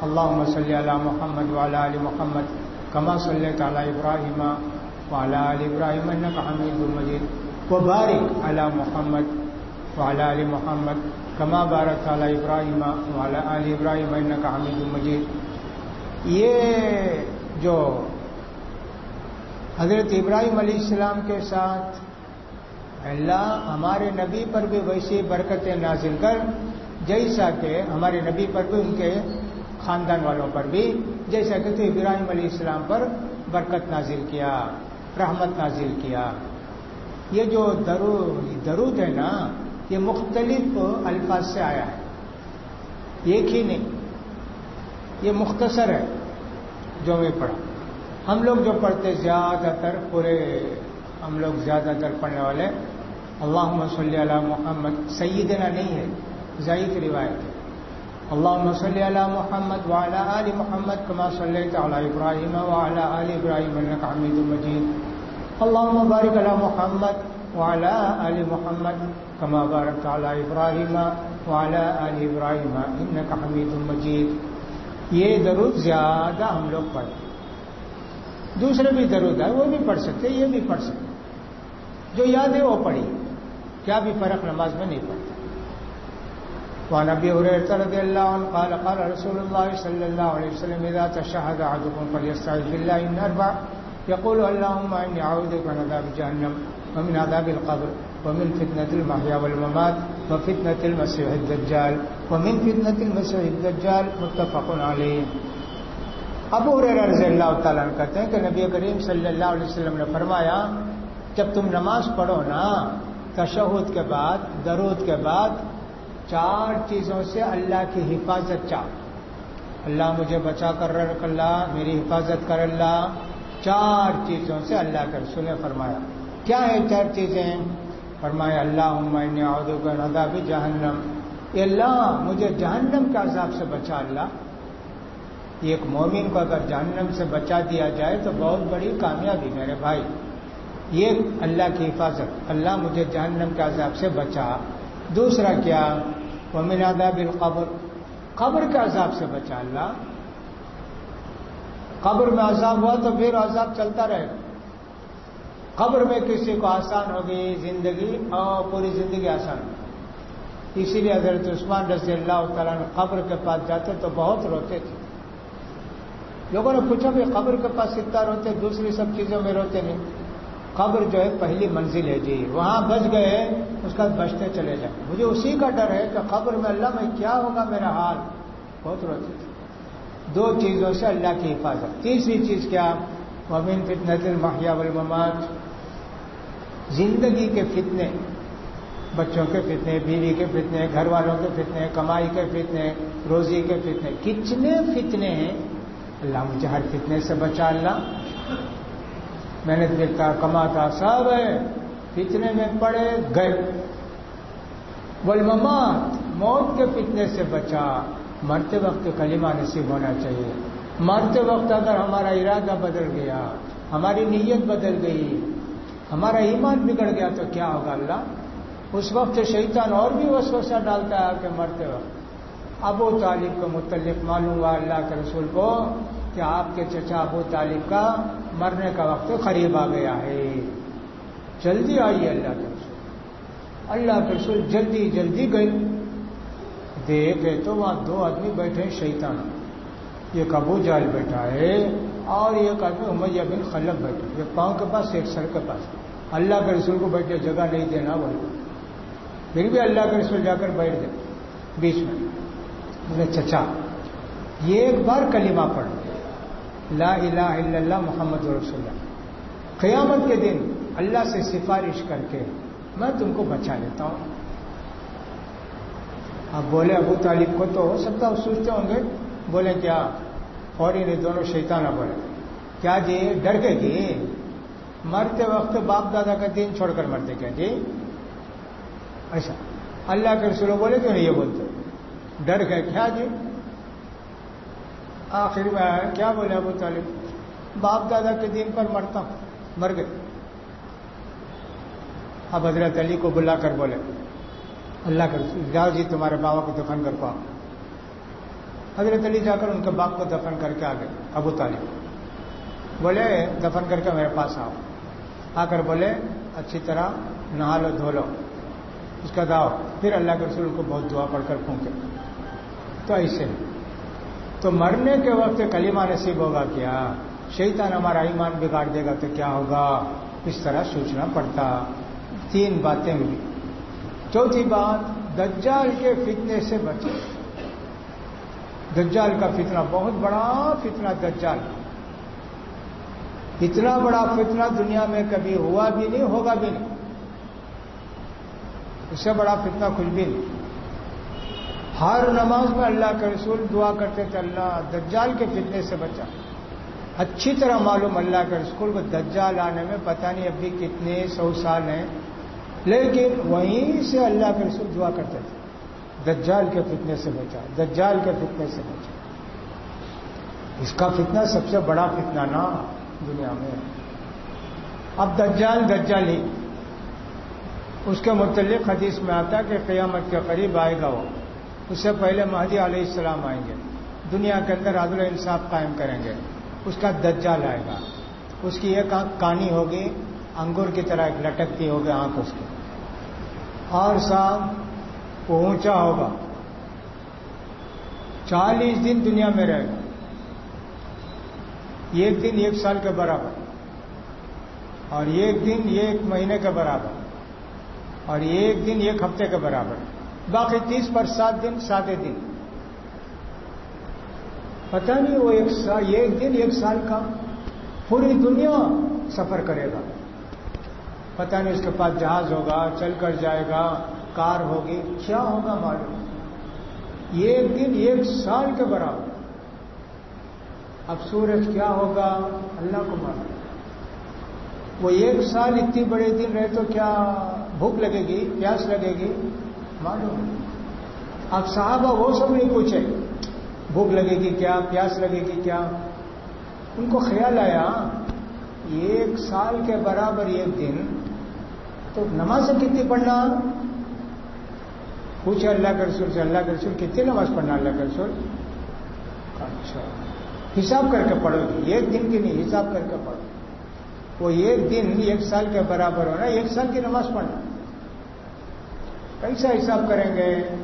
Speaker 1: اللہ صلی علی محمد والا علی محمد، کما صلی تعالیٰ ابراہیم والا علی ابراہیم حمید المجید و بارک علی محمد والا علی محمد، کما بارک تعالیٰ ابراہیم والا علی ابراہیم حمید المجید یہ جو حضرت ابراہیم علیہ السلام کے ساتھ اللہ ہمارے نبی پر بھی ویسی برکتیں نازل کر، جیسا کہ ہمارے نبی پر بھی، ان کے خاندان والوں پر بھی، جیسا کہ تو ابراہیم علیہ السلام پر برکت نازل کیا، رحمت نازل کیا۔ یہ جو درود ہے نا، یہ مختلف الفاظ سے آیا ہے۔ ایک ہی نہیں، یہ مختصر ہے، جو میں پڑھا۔ ہم لوگ جو پڑھتے، زیادہ تر پورے ہم لوگ زیادہ تر پڑھنے والے اللہ صلی اللہ محمد. سیدنا نہیں ہے، ضعیف روایت ہے. اللهم صل على محمد وعلى آل محمد كما صليت على إبراهيم وعلى آل إبراهيم إنك حميد مجيد. اللهم بارك على محمد وعلى آل محمد كما باركت على إبراهيم وعلى آل إبراهيم إنك حميد مجيد. یہ درود زیادہ ہم لوگ پڑھیں دوسرے بھی درود ہے، وہ بھی پڑھ سکتے یہ بھی پڑھ سکتے جو یاد ہے وہ پڑھی کیا بھی فرق نماز میں نہیں پڑھتا وعن ابي هريره رضي الله عنه قال قال رسول الله صلى الله عليه وسلم، اذا تشهد احدكم فليستعذ بالله من اربع يقول اللهم اني اعوذ بك من عذاب جهنم ومن عذاب القبر ومن فتنة المحيا والممات وفتنة المسيح الدجال ومن فتنة المسيح الدجال متفق عليه ابو حریر رضی اللہ تعالیٰ کہتے ہیں کہ نبی کریم صلی اللہ علیہ وسلم نے فرمایا، جب تم نماز پڑھو نا تشہد کے بعد، درود کے بعد چار چیزوں سے اللہ کی حفاظت چاہ۔ اللہ مجھے بچا کر رکھ اللہ، میری حفاظت کر اللہ۔ چار چیزوں سے اللہ کے رسول نے فرمایا۔ کیا ہے چار چیزیں؟ فرمایا اللہ عمین عہدوں کا ندا بھی جہنم۔ اللہ، مجھے جہنم کے عذاب سے بچا اللہ۔ ایک مومن کو اگر جہنم سے بچا دیا جائے تو بہت بڑی کامیابی میرے بھائی۔ یہ اللہ کی حفاظت، اللہ مجھے جہنم کے عذاب سے بچا۔ دوسرا کیا؟ ومن عذاب القبر، قبر کے عذاب سے بچا اللہ۔ قبر میں عذاب ہوا تو پھر عذاب چلتا رہے۔ گا قبر میں کسی کو آسان ہوگی زندگی اور پوری زندگی آسان۔ ہوگی اسی لیے حضرت عثمان رضی اللہ تعالیٰ نے قبر کے پاس جاتے تو بہت روتے تھے۔ لوگوں نے پوچھا کہ قبر کے پاس اتنا روتے، دوسری سب چیزوں میں روتے نہیں۔ قبر جو ہے پہلی منزل ہے جی۔ وہاں بچ گئے، اس کا بچتے چلے جائیں مجھے اسی کا ڈر ہے کہ قبر میں اللہ میں کیا ہوگا، میرا حال بہت روتے دو چیزوں سے اللہ کی حفاظت۔ تیسری چیز کیا؟ ومن فتنت المحیا والممات۔ زندگی کے فتنے، بچوں کے فتنے، بیوی کے فتنے، گھر والوں کے فتنے، کمائی کے فتنے، روزی کے فتنے۔ کتنے فتنے ہیں؟ اللہ مجھے ہر فتنے سے بچا، اللہ۔ محنت دیکھتا کماتا سب ہے، فتنے میں پڑے، گئے۔ والممات موت کے فتنے سے بچا۔ مرتے وقت کلمہ نصیب ہونا چاہیے۔ مرتے وقت اگر ہمارا ارادہ بدل گیا، ہماری نیت بدل گئی، ہمارا ایمان بگڑ گیا تو کیا ہوگا اللہ؟ اس وقت شیطان اور بھی وسوسہ ڈالتا ہے کہ مرتے وقت۔ ابو طالب کو متعلق معلوم ہوا اللہ کے رسول کو کہ آپ کے چچا ابو طالب کا مرنے کا وقت قریب آ گیا ہے۔ جلدی آئیے اللہ کے رسول۔ اللہ کے رسول جلدی جلدی گئی دیکھے تو وہاں دو آدمی بیٹھے ہیں، شیطان۔ ایک ابو جال بیٹھا ہے اور ایک آدمی امیہ بن خلب بیٹھے ایک پاؤں کے پاس، ایک سر کے پاس۔ اللہ کے رسول کو بیٹھے جگہ نہیں دینا بولے۔ پھر بھی اللہ کے رسول جا کر بیٹھ گئے۔ بیچ میں چچا، یہ ایک بار کلمہ پڑھ۔ لا الہ الا اللہ محمد رسول اللہ۔ قیامت کے دن اللہ سے سفارش کر کے میں تم کو بچا لیتا ہوں۔ اب بولے ابو طالب کو تو ہو سکتا ہے سوچتے ہوں گے۔ بولے کیا؟ اور انہیں دونوں شیطانہ بولے۔ کیا جی؟ ڈر گئے جی؟ مرتے وقت باپ دادا کا دین چھوڑ کر مرتے کیا جی؟ اچھا اللہ کے رسولوں بولے کیوں نہیں یہ بولتے؟ ڈر گئے کیا جی؟ آخر میں آیا، کیا بولے ابو طالب؟ باپ دادا کے دین پر مرتا ہوں، مر گئے۔ اب حضرت علی کو بلا کر بولے، اللہ کر جاؤ جی تمہارے بابا کو دفن کر پاؤ حضرت علی جا کر ان کے باپ کو دفن کر کے آ گئے، ابو طالب۔ بولے، دفن کر کے میرے پاس آؤ۔ آ کر بولے، اچھی طرح نہا لو، دھو لو۔ اس کا داؤ پھر اللہ کے رسول کو بہت دعا پڑھ کر پھونکے۔ تو ایسے تو مرنے کے وقت کلیمہ نصیب ہوگا کیا؟ شیطان ہمارا ایمان بگاڑ دے گا تو کیا ہوگا؟ اس طرح سوچنا پڑتا۔ تین باتیں ہوئی۔ چوتھی بات، دجال کے فتنے سے بچے دجال کا فتنہ بہت بڑا فتنہ دجال۔ اتنا بڑا فتنہ دنیا میں کبھی ہوا بھی نہیں، ہوگا بھی نہیں۔ اس سے بڑا فتنہ کچھ بھی نہیں۔ ہر نماز میں اللہ کے رسول دعا کرتے تھے، اللہ دجال کے فتنے سے بچا۔ اچھی طرح معلوم اللہ کے رسول کو دجال آنے میں پتہ نہیں ابھی کتنے سو سال ہیں۔ لیکن وہیں سے اللہ کے رسول دعا کرتے تھے۔ دجال کے فتنے سے بچا، دجال کے فتنے سے بچا۔ اس کا فتنہ سب سے بڑا فتنہ نا دنیا میں۔ اب دجال دجال ہی اس کے متعلق حدیث میں آتا کہ قیامت کے قریب آئے گا وہ۔ اس سے پہلے مہدی علیہ السلام آئیں گے۔ دنیا کے اندر عدل انصاف قائم کریں گے۔ اس کا دجال آئے گا۔ اس کی ایک آنکھ کانی ہوگی، انگور کی طرح ایک لٹکتی ہوگی آنکھ اس کی۔ اور ساتھ وہ اونچا ہوگا۔ چالیس دن دنیا میں رہے گا۔ ایک دن ایک سال کے برابر۔ اور ایک دن ایک مہینے کے برابر۔ اور ایک دن ایک ہفتے کے برابر۔ باقی تیس پر سات دن سادے دن۔ پتہ نہیں وہ ایک سال ایک دن، ایک سال کا پوری دنیا سفر کرے گا۔ پتہ نہیں اس کے پاس جہاز ہوگا، چل کر جائے گا، کار ہوگی، کیا ہوگا معلوم۔ ایک دن، ایک سال کے برابر۔ اب سورج کیا ہوگا، اللہ کو معلوم۔ وہ ایک سال اتنی بڑے دن رہے تو کیا بھوک لگے گی، پیاس لگے گی؟ معلوم اب صحابہ وہ سب نہیں پوچھے بھوک لگے گی کیا، پیاس لگے گی کیا؟ ان کو خیال آیا، ایک سال کے برابر ایک دن تو نماز کتنی پڑھنا؟ پوچھے اللہ کے رسول سے، اللہ کے رسول کتنی نماز پڑھنا؟ اللہ کے رسول؟ اچھا۔ حساب کر کے پڑھو گی ایک دن کی نہیں، حساب کر کے پڑھو۔ وہ ایک دن، ایک سال کے برابر ہونا، ایک سال کی نماز پڑھنا۔ کیسا حساب کریں گے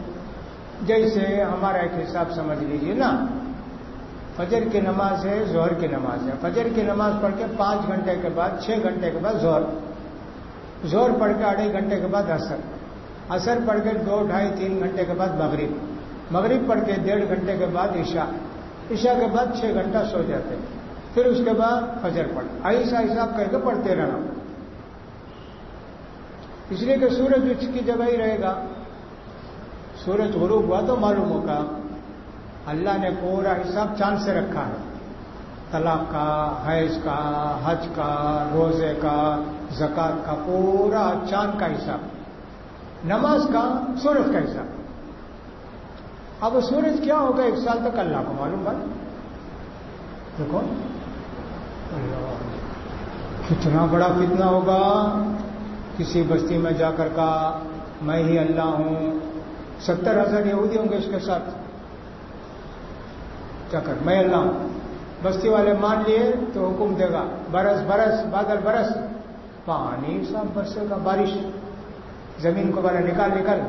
Speaker 1: جیسے ہمارا ایک حساب سمجھ لیجیے نا۔ فجر کی نماز ہے زہر کی نماز ہے۔ فجر کی نماز پڑھ کے پانچ گھنٹے کے بعد، چھ گھنٹے کے بعد زہر زہر پڑھ کے اڑھائی گھنٹے کے بعد اثر اثر پڑھ کے دو، ڈھائی، تین گھنٹے کے بعد مغرب۔ مغرب پڑھ کے ڈیڑھ گھنٹے کے بعد عشاء۔ عشاء کے بعد چھ گھنٹہ سو جاتے پھر اس کے بعد فجر پڑھ۔ ایسا حساب کر کے پڑھتے رہنا۔ اس لیے کہ سورج اس کی جگہ ہی رہے گا۔ سورج غروب ہوا تو معلوم ہوگا۔ اللہ نے پورا حساب چاند سے رکھا ہے۔ طلاق کا حیض کا، حج کا، روزے کا زکات کا، پورا چاند کا حساب۔ نماز کا سورج کا حساب۔ اب سورج کیا ہوگا ایک سال تک اللہ کو معلوم بھائی دیکھو۔ کتنا بڑا فتنہ ہوگا۔ کسی بستی میں جا کر کا میں ہی اللہ ہوں۔ ستر ہزار یہودی ہوں گے اس کے ساتھ۔ کیا کر، میں اللہ ہوں۔ بستی والے مان لیے تو حکم دے گا، برس برس، بادل، برس۔ پانی سب برسے گا، بارش۔ زمین کو بارے نکال نکال۔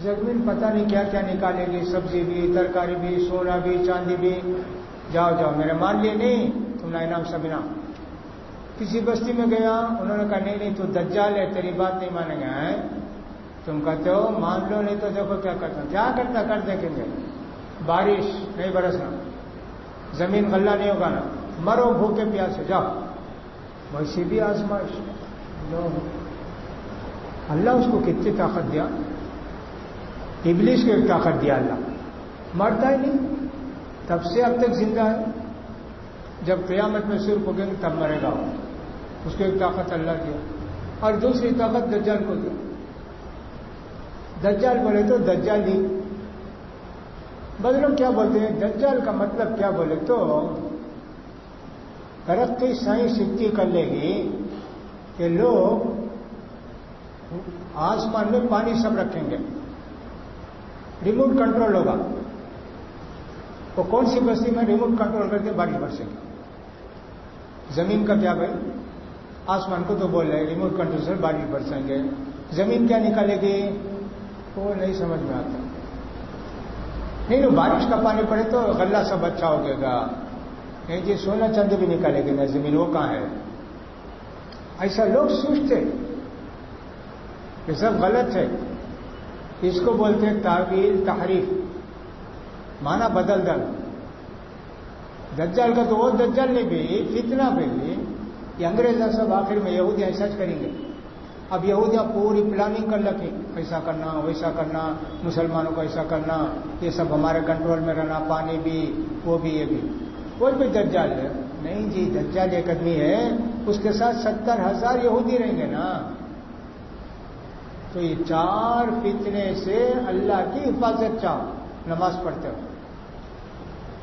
Speaker 1: زمین پتہ نہیں کیا کیا نکالے گی، سبزی بھی، ترکاری بھی، سونا بھی، چاندی بھی۔ جاؤ جاؤ، میرے مان لیے نہیں، تم نے انعام سب انعام کسی بستی میں گیا، انہوں نے کہا، نہیں نہیں، تو دجال ہے، تیری بات نہیں مانے گا ہے تم کہتے ہو، مان لو، نہیں تو دیکھو کیا کرتا کیا کرتا، کر دیکھیں گے۔ بارش، نہیں برسنا۔ زمین غلہ نہیں ہوگا نا مرو، بھوکے پیاس جاؤ۔ ویسی بھی آزمائش۔ اللہ اس کو کتنی طاقت دیا۔ ابلیس کو ایک طاقت دیا اللہ۔ مرتا ہی نہیں۔ تب سے اب تک زندہ ہے۔ جب قیامت میں سر کو گے تب مرے گا۔ اس کو ایک طاقت اللہ دیا اور دوسری طاقت دجال کو دیا۔ دجال بولے تو دجال ہی بدلو کیا بولتے ہیں؟ دجال کا مطلب کیا بولے تو؟ ترقی سائنس اتنی کر لے گی کہ لوگ آسمان میں پانی سب رکھیں گے۔ ریموٹ کنٹرول ہوگا۔ وہ کون سی بستی میں ریموٹ کنٹرول کر کے بارش برسے گی؟ زمین کا کیا بھائی؟ آسمان کو تو بول رہے ریموٹ کنٹرول سے بارش برسیں گے۔ زمین کیا نکالے گی؟ وہ نہیں سمجھ میں آتا۔ نہیں تو بارش کا پانی پڑے تو غلہ سب اچھا ہو گئے گا۔ نہیں جی سونا چند بھی نکالے گی۔ نا زمین وہ کہاں ہے؟ ایسا لوگ سوچتے یہ سب غلط ہے۔ اس کو بولتے ہیں تعویل تحریف۔ مانا بدل دل۔ دجال کا تو وہ دجال نے بھی فتنا بھی۔ یہ انگریز سب آخر میں یہودیاں ایسا کریں گے۔ اب یہودیاں پوری پلاننگ کر رکھی ایسا کرنا ویسا کرنا، مسلمانوں کو ایسا کرنا، یہ سب ہمارے کنٹرول میں رہنا، پانی بھی، وہ بھی، یہ بھی۔ وہ بھی دجال ہے؟ نہیں جی دجال ایک آدمی ہے۔ اس کے ساتھ ستر ہزار یہودی رہیں گے نا۔ تو یہ چار فتنے سے اللہ کی حفاظت چاہو، نماز پڑھتے ہو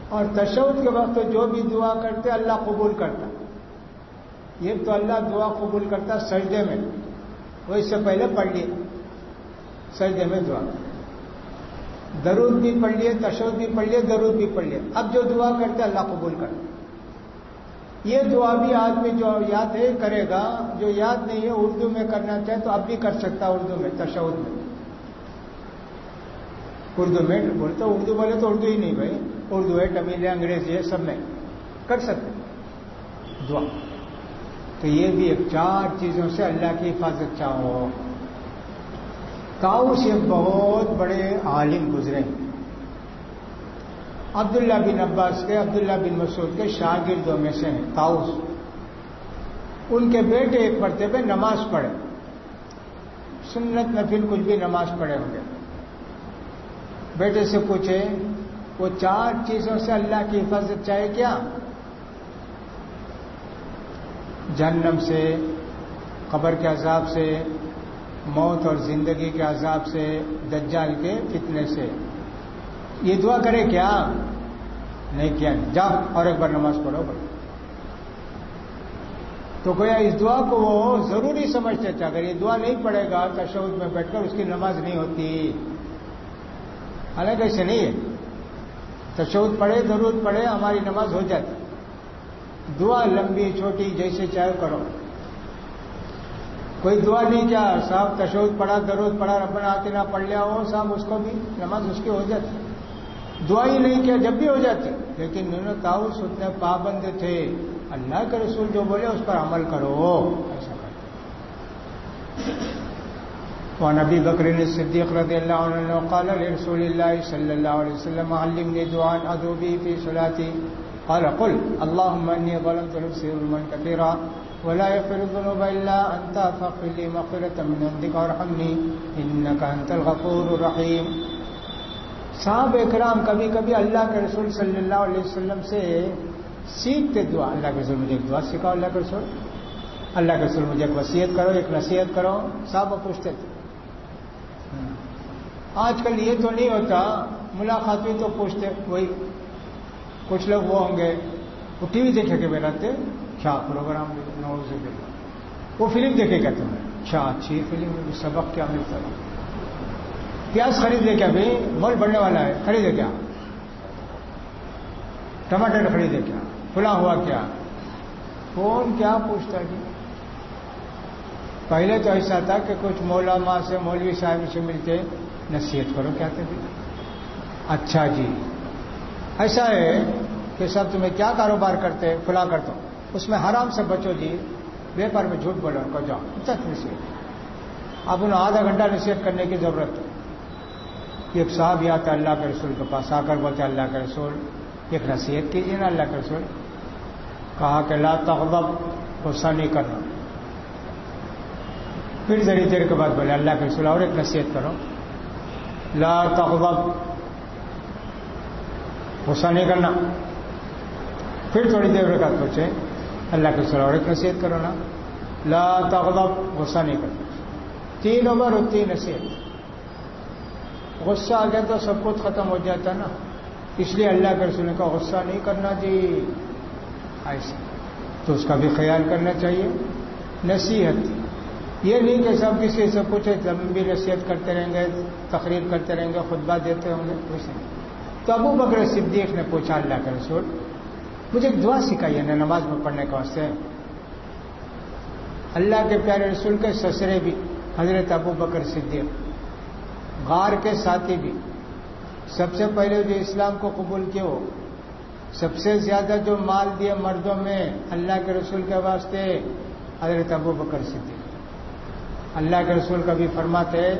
Speaker 1: اور تشود کے وقت جو بھی دعا کرتے، اللہ قبول کرتا۔ یہ تو اللہ دعا قبول کرتا سجدے میں۔ وہ اس سے پہلے پڑھ لیے۔ سجدے میں دعا۔ درود بھی پڑھ لیے تشود بھی پڑھ لیے، درود بھی پڑھ لیے۔ اب جو دعا کرتے اللہ قبول کرتا یہ دعا بھی آدمی جو یاد ہے کرے گا، جو یاد نہیں ہے اردو میں کرنا چاہے تو اب بھی کر سکتا اردو میں تشود میں۔ اردو میں بولتے اردو بولے تو اردو ہی نہیں بھائی۔ اردو ہے، تمل ہے، انگریزی ہے، سب میں کر سکتے۔ دعا۔ تو یہ بھی ایک چار چیزوں سے اللہ کی حفاظت چاہو۔ تاؤ سے بہت بڑے عالم گزرے۔ عبداللہ بن عباس کے، عبداللہ بن مسعود کے شاگردوں میں سے ہیں تاؤس ان کے بیٹے ایک پڑھتے پہ نماز پڑھے۔ سنت نفل کچھ بھی نماز پڑھے ہوں گے۔ بیٹے سے پوچھے، وہ چار چیزوں سے اللہ کی حفاظت چاہے کیا؟ جہنم سے، قبر کے عذاب سے، موت اور زندگی کے عذاب سے، دجال کے فتنے سے۔ یہ دعا کرے کیا؟ نہیں کیا۔ نہیں جا اور ایک بار نماز پڑھو بڑھ تو گویا اس دعا کو وہ ضروری سمجھتے تھے۔ اگر یہ دعا نہیں پڑے گا تشود میں بیٹھ کر اس کی نماز نہیں ہوتی۔ حالانکہ ایسے نہیں ہے۔ تشود پڑھے ضرورت پڑے ہماری نماز ہو جاتی۔ دعا لمبی چھوٹی جیسے چاہے کرو۔ کوئی دعا نہیں کیا، صاحب تشود پڑا ضرورت پڑا ربنا آتے نہ پڑھ لیا ہو صاحب اس کو بھی نماز اس کی ہو جاتی۔ دعا ہی نہیں کیا، جب بھی ہو جاتی۔ لیکن انہوں تاؤس اتنے پابند تھے۔ اللہ کے رسول جو بولے، اس پر عمل کرو۔ ایسا وہ نبی بکری صدیق رضی اللہ عنہ قال رسول اللہ صلی اللہ علیہ وسلم علمني دعاء، ادعو في صلاتي قال قل، اللهم اني ظلمت نفسي ظلما كثيرا ولا يغفر الذنوب الا انت فاغفر لي مغفرة من عندك وارحمني انك انت الغفور الرحيم. صاحب اکرام کبھی کبھی اللہ کے رسول صلی اللہ علیہ وسلم سے سیکھتے دعا، اللہ کے رسول مجھے ایک دعا سکھاؤ، اللہ کے رسول۔ اللہ کے رسول مجھے ایک وصیت کرو، ایک نصیحت کرو صاحب پوچھتے تھے۔ ہاں۔ آج کل یہ تو نہیں ہوتا ملاقات بھی تو پوچھتے، وہی کچھ لوگ وہ ہوں گے، وہ ٹی وی دیکھے کے بیٹھتے کیا پروگرام نوز وہ فلم دیکھے کیا تمہیں کیا اچھی فلم سبق کیا ملتا ہے۔ پیاز خرید لے کیا بھائی؟ مول بڑھنے والا ہے، خریدے کیا؟ ٹماٹر خریدے کیا؟ کھلا ہوا کیا؟ کون کیا پوچھتا جی؟ پہلے تو ایسا تھا کہ کچھ مولا ماں سے مولوی صاحب سے ملتے، نصیحت کرو کیا تھے اچھا جی۔ ایسا ہے کہ سب تمہیں کیا کاروبار کرتے کھلا کرتا ہوں۔ اس میں حرام سے بچو جی ویپار میں جھوٹ بولو ان کو جاؤ۔ تک نصیحت۔ اب انہیں آدھا گھنٹہ نصیحت کرنے کی ضرورت ہے۔ ایک صاحب یا تھا اللہ کے رسول کے پاس آ کر بولتے اللہ کے رسول۔ ایک نصیحت کیجیے نا اللہ کے رسول۔ کہا کہ لا تغضب، غصہ نہیں کرنا پھر ذری دیر کے بعد بولے، اللہ کے رسول، اور ایک نصیحت کرو۔ لا تغضب غصہ نہیں کرنا پھر تھوڑی دیر کے بعد پوچھے اللہ کے رسول اور ایک نصیحت کرو نا لا تغضب غصہ نہیں کرنا تین عمر اور تین نصیحت غصہ آ گیا تو سب کچھ ختم ہو جاتا نا اس لیے اللہ کے رسول کا غصہ نہیں کرنا جی ایسا تو اس کا بھی خیال کرنا چاہیے نصیحت یہ نہیں کہ سب کسی سے کچھ لمبی نصیحت کرتے رہیں گے تقریر کرتے رہیں گے خطبہ دیتے ہوں گے ویسے تو ابو بکر صدیق نے پوچھا اللہ کے رسول، مجھے ایک دعا سکھائیے نا نماز میں پڑھنے کا واسطے۔ اللہ کے پیارے رسول کے سسرے بھی، حضرت ابو بکر صدیق، غار کے ساتھی بھی۔ سب سے پہلے جو اسلام کو قبول کیا ہو سب سے زیادہ جو مال دیے مردوں میں اللہ کے رسول کے واسطے، حضرت ابو بکر صدیق۔ اللہ کے رسول کا بھی فرماتے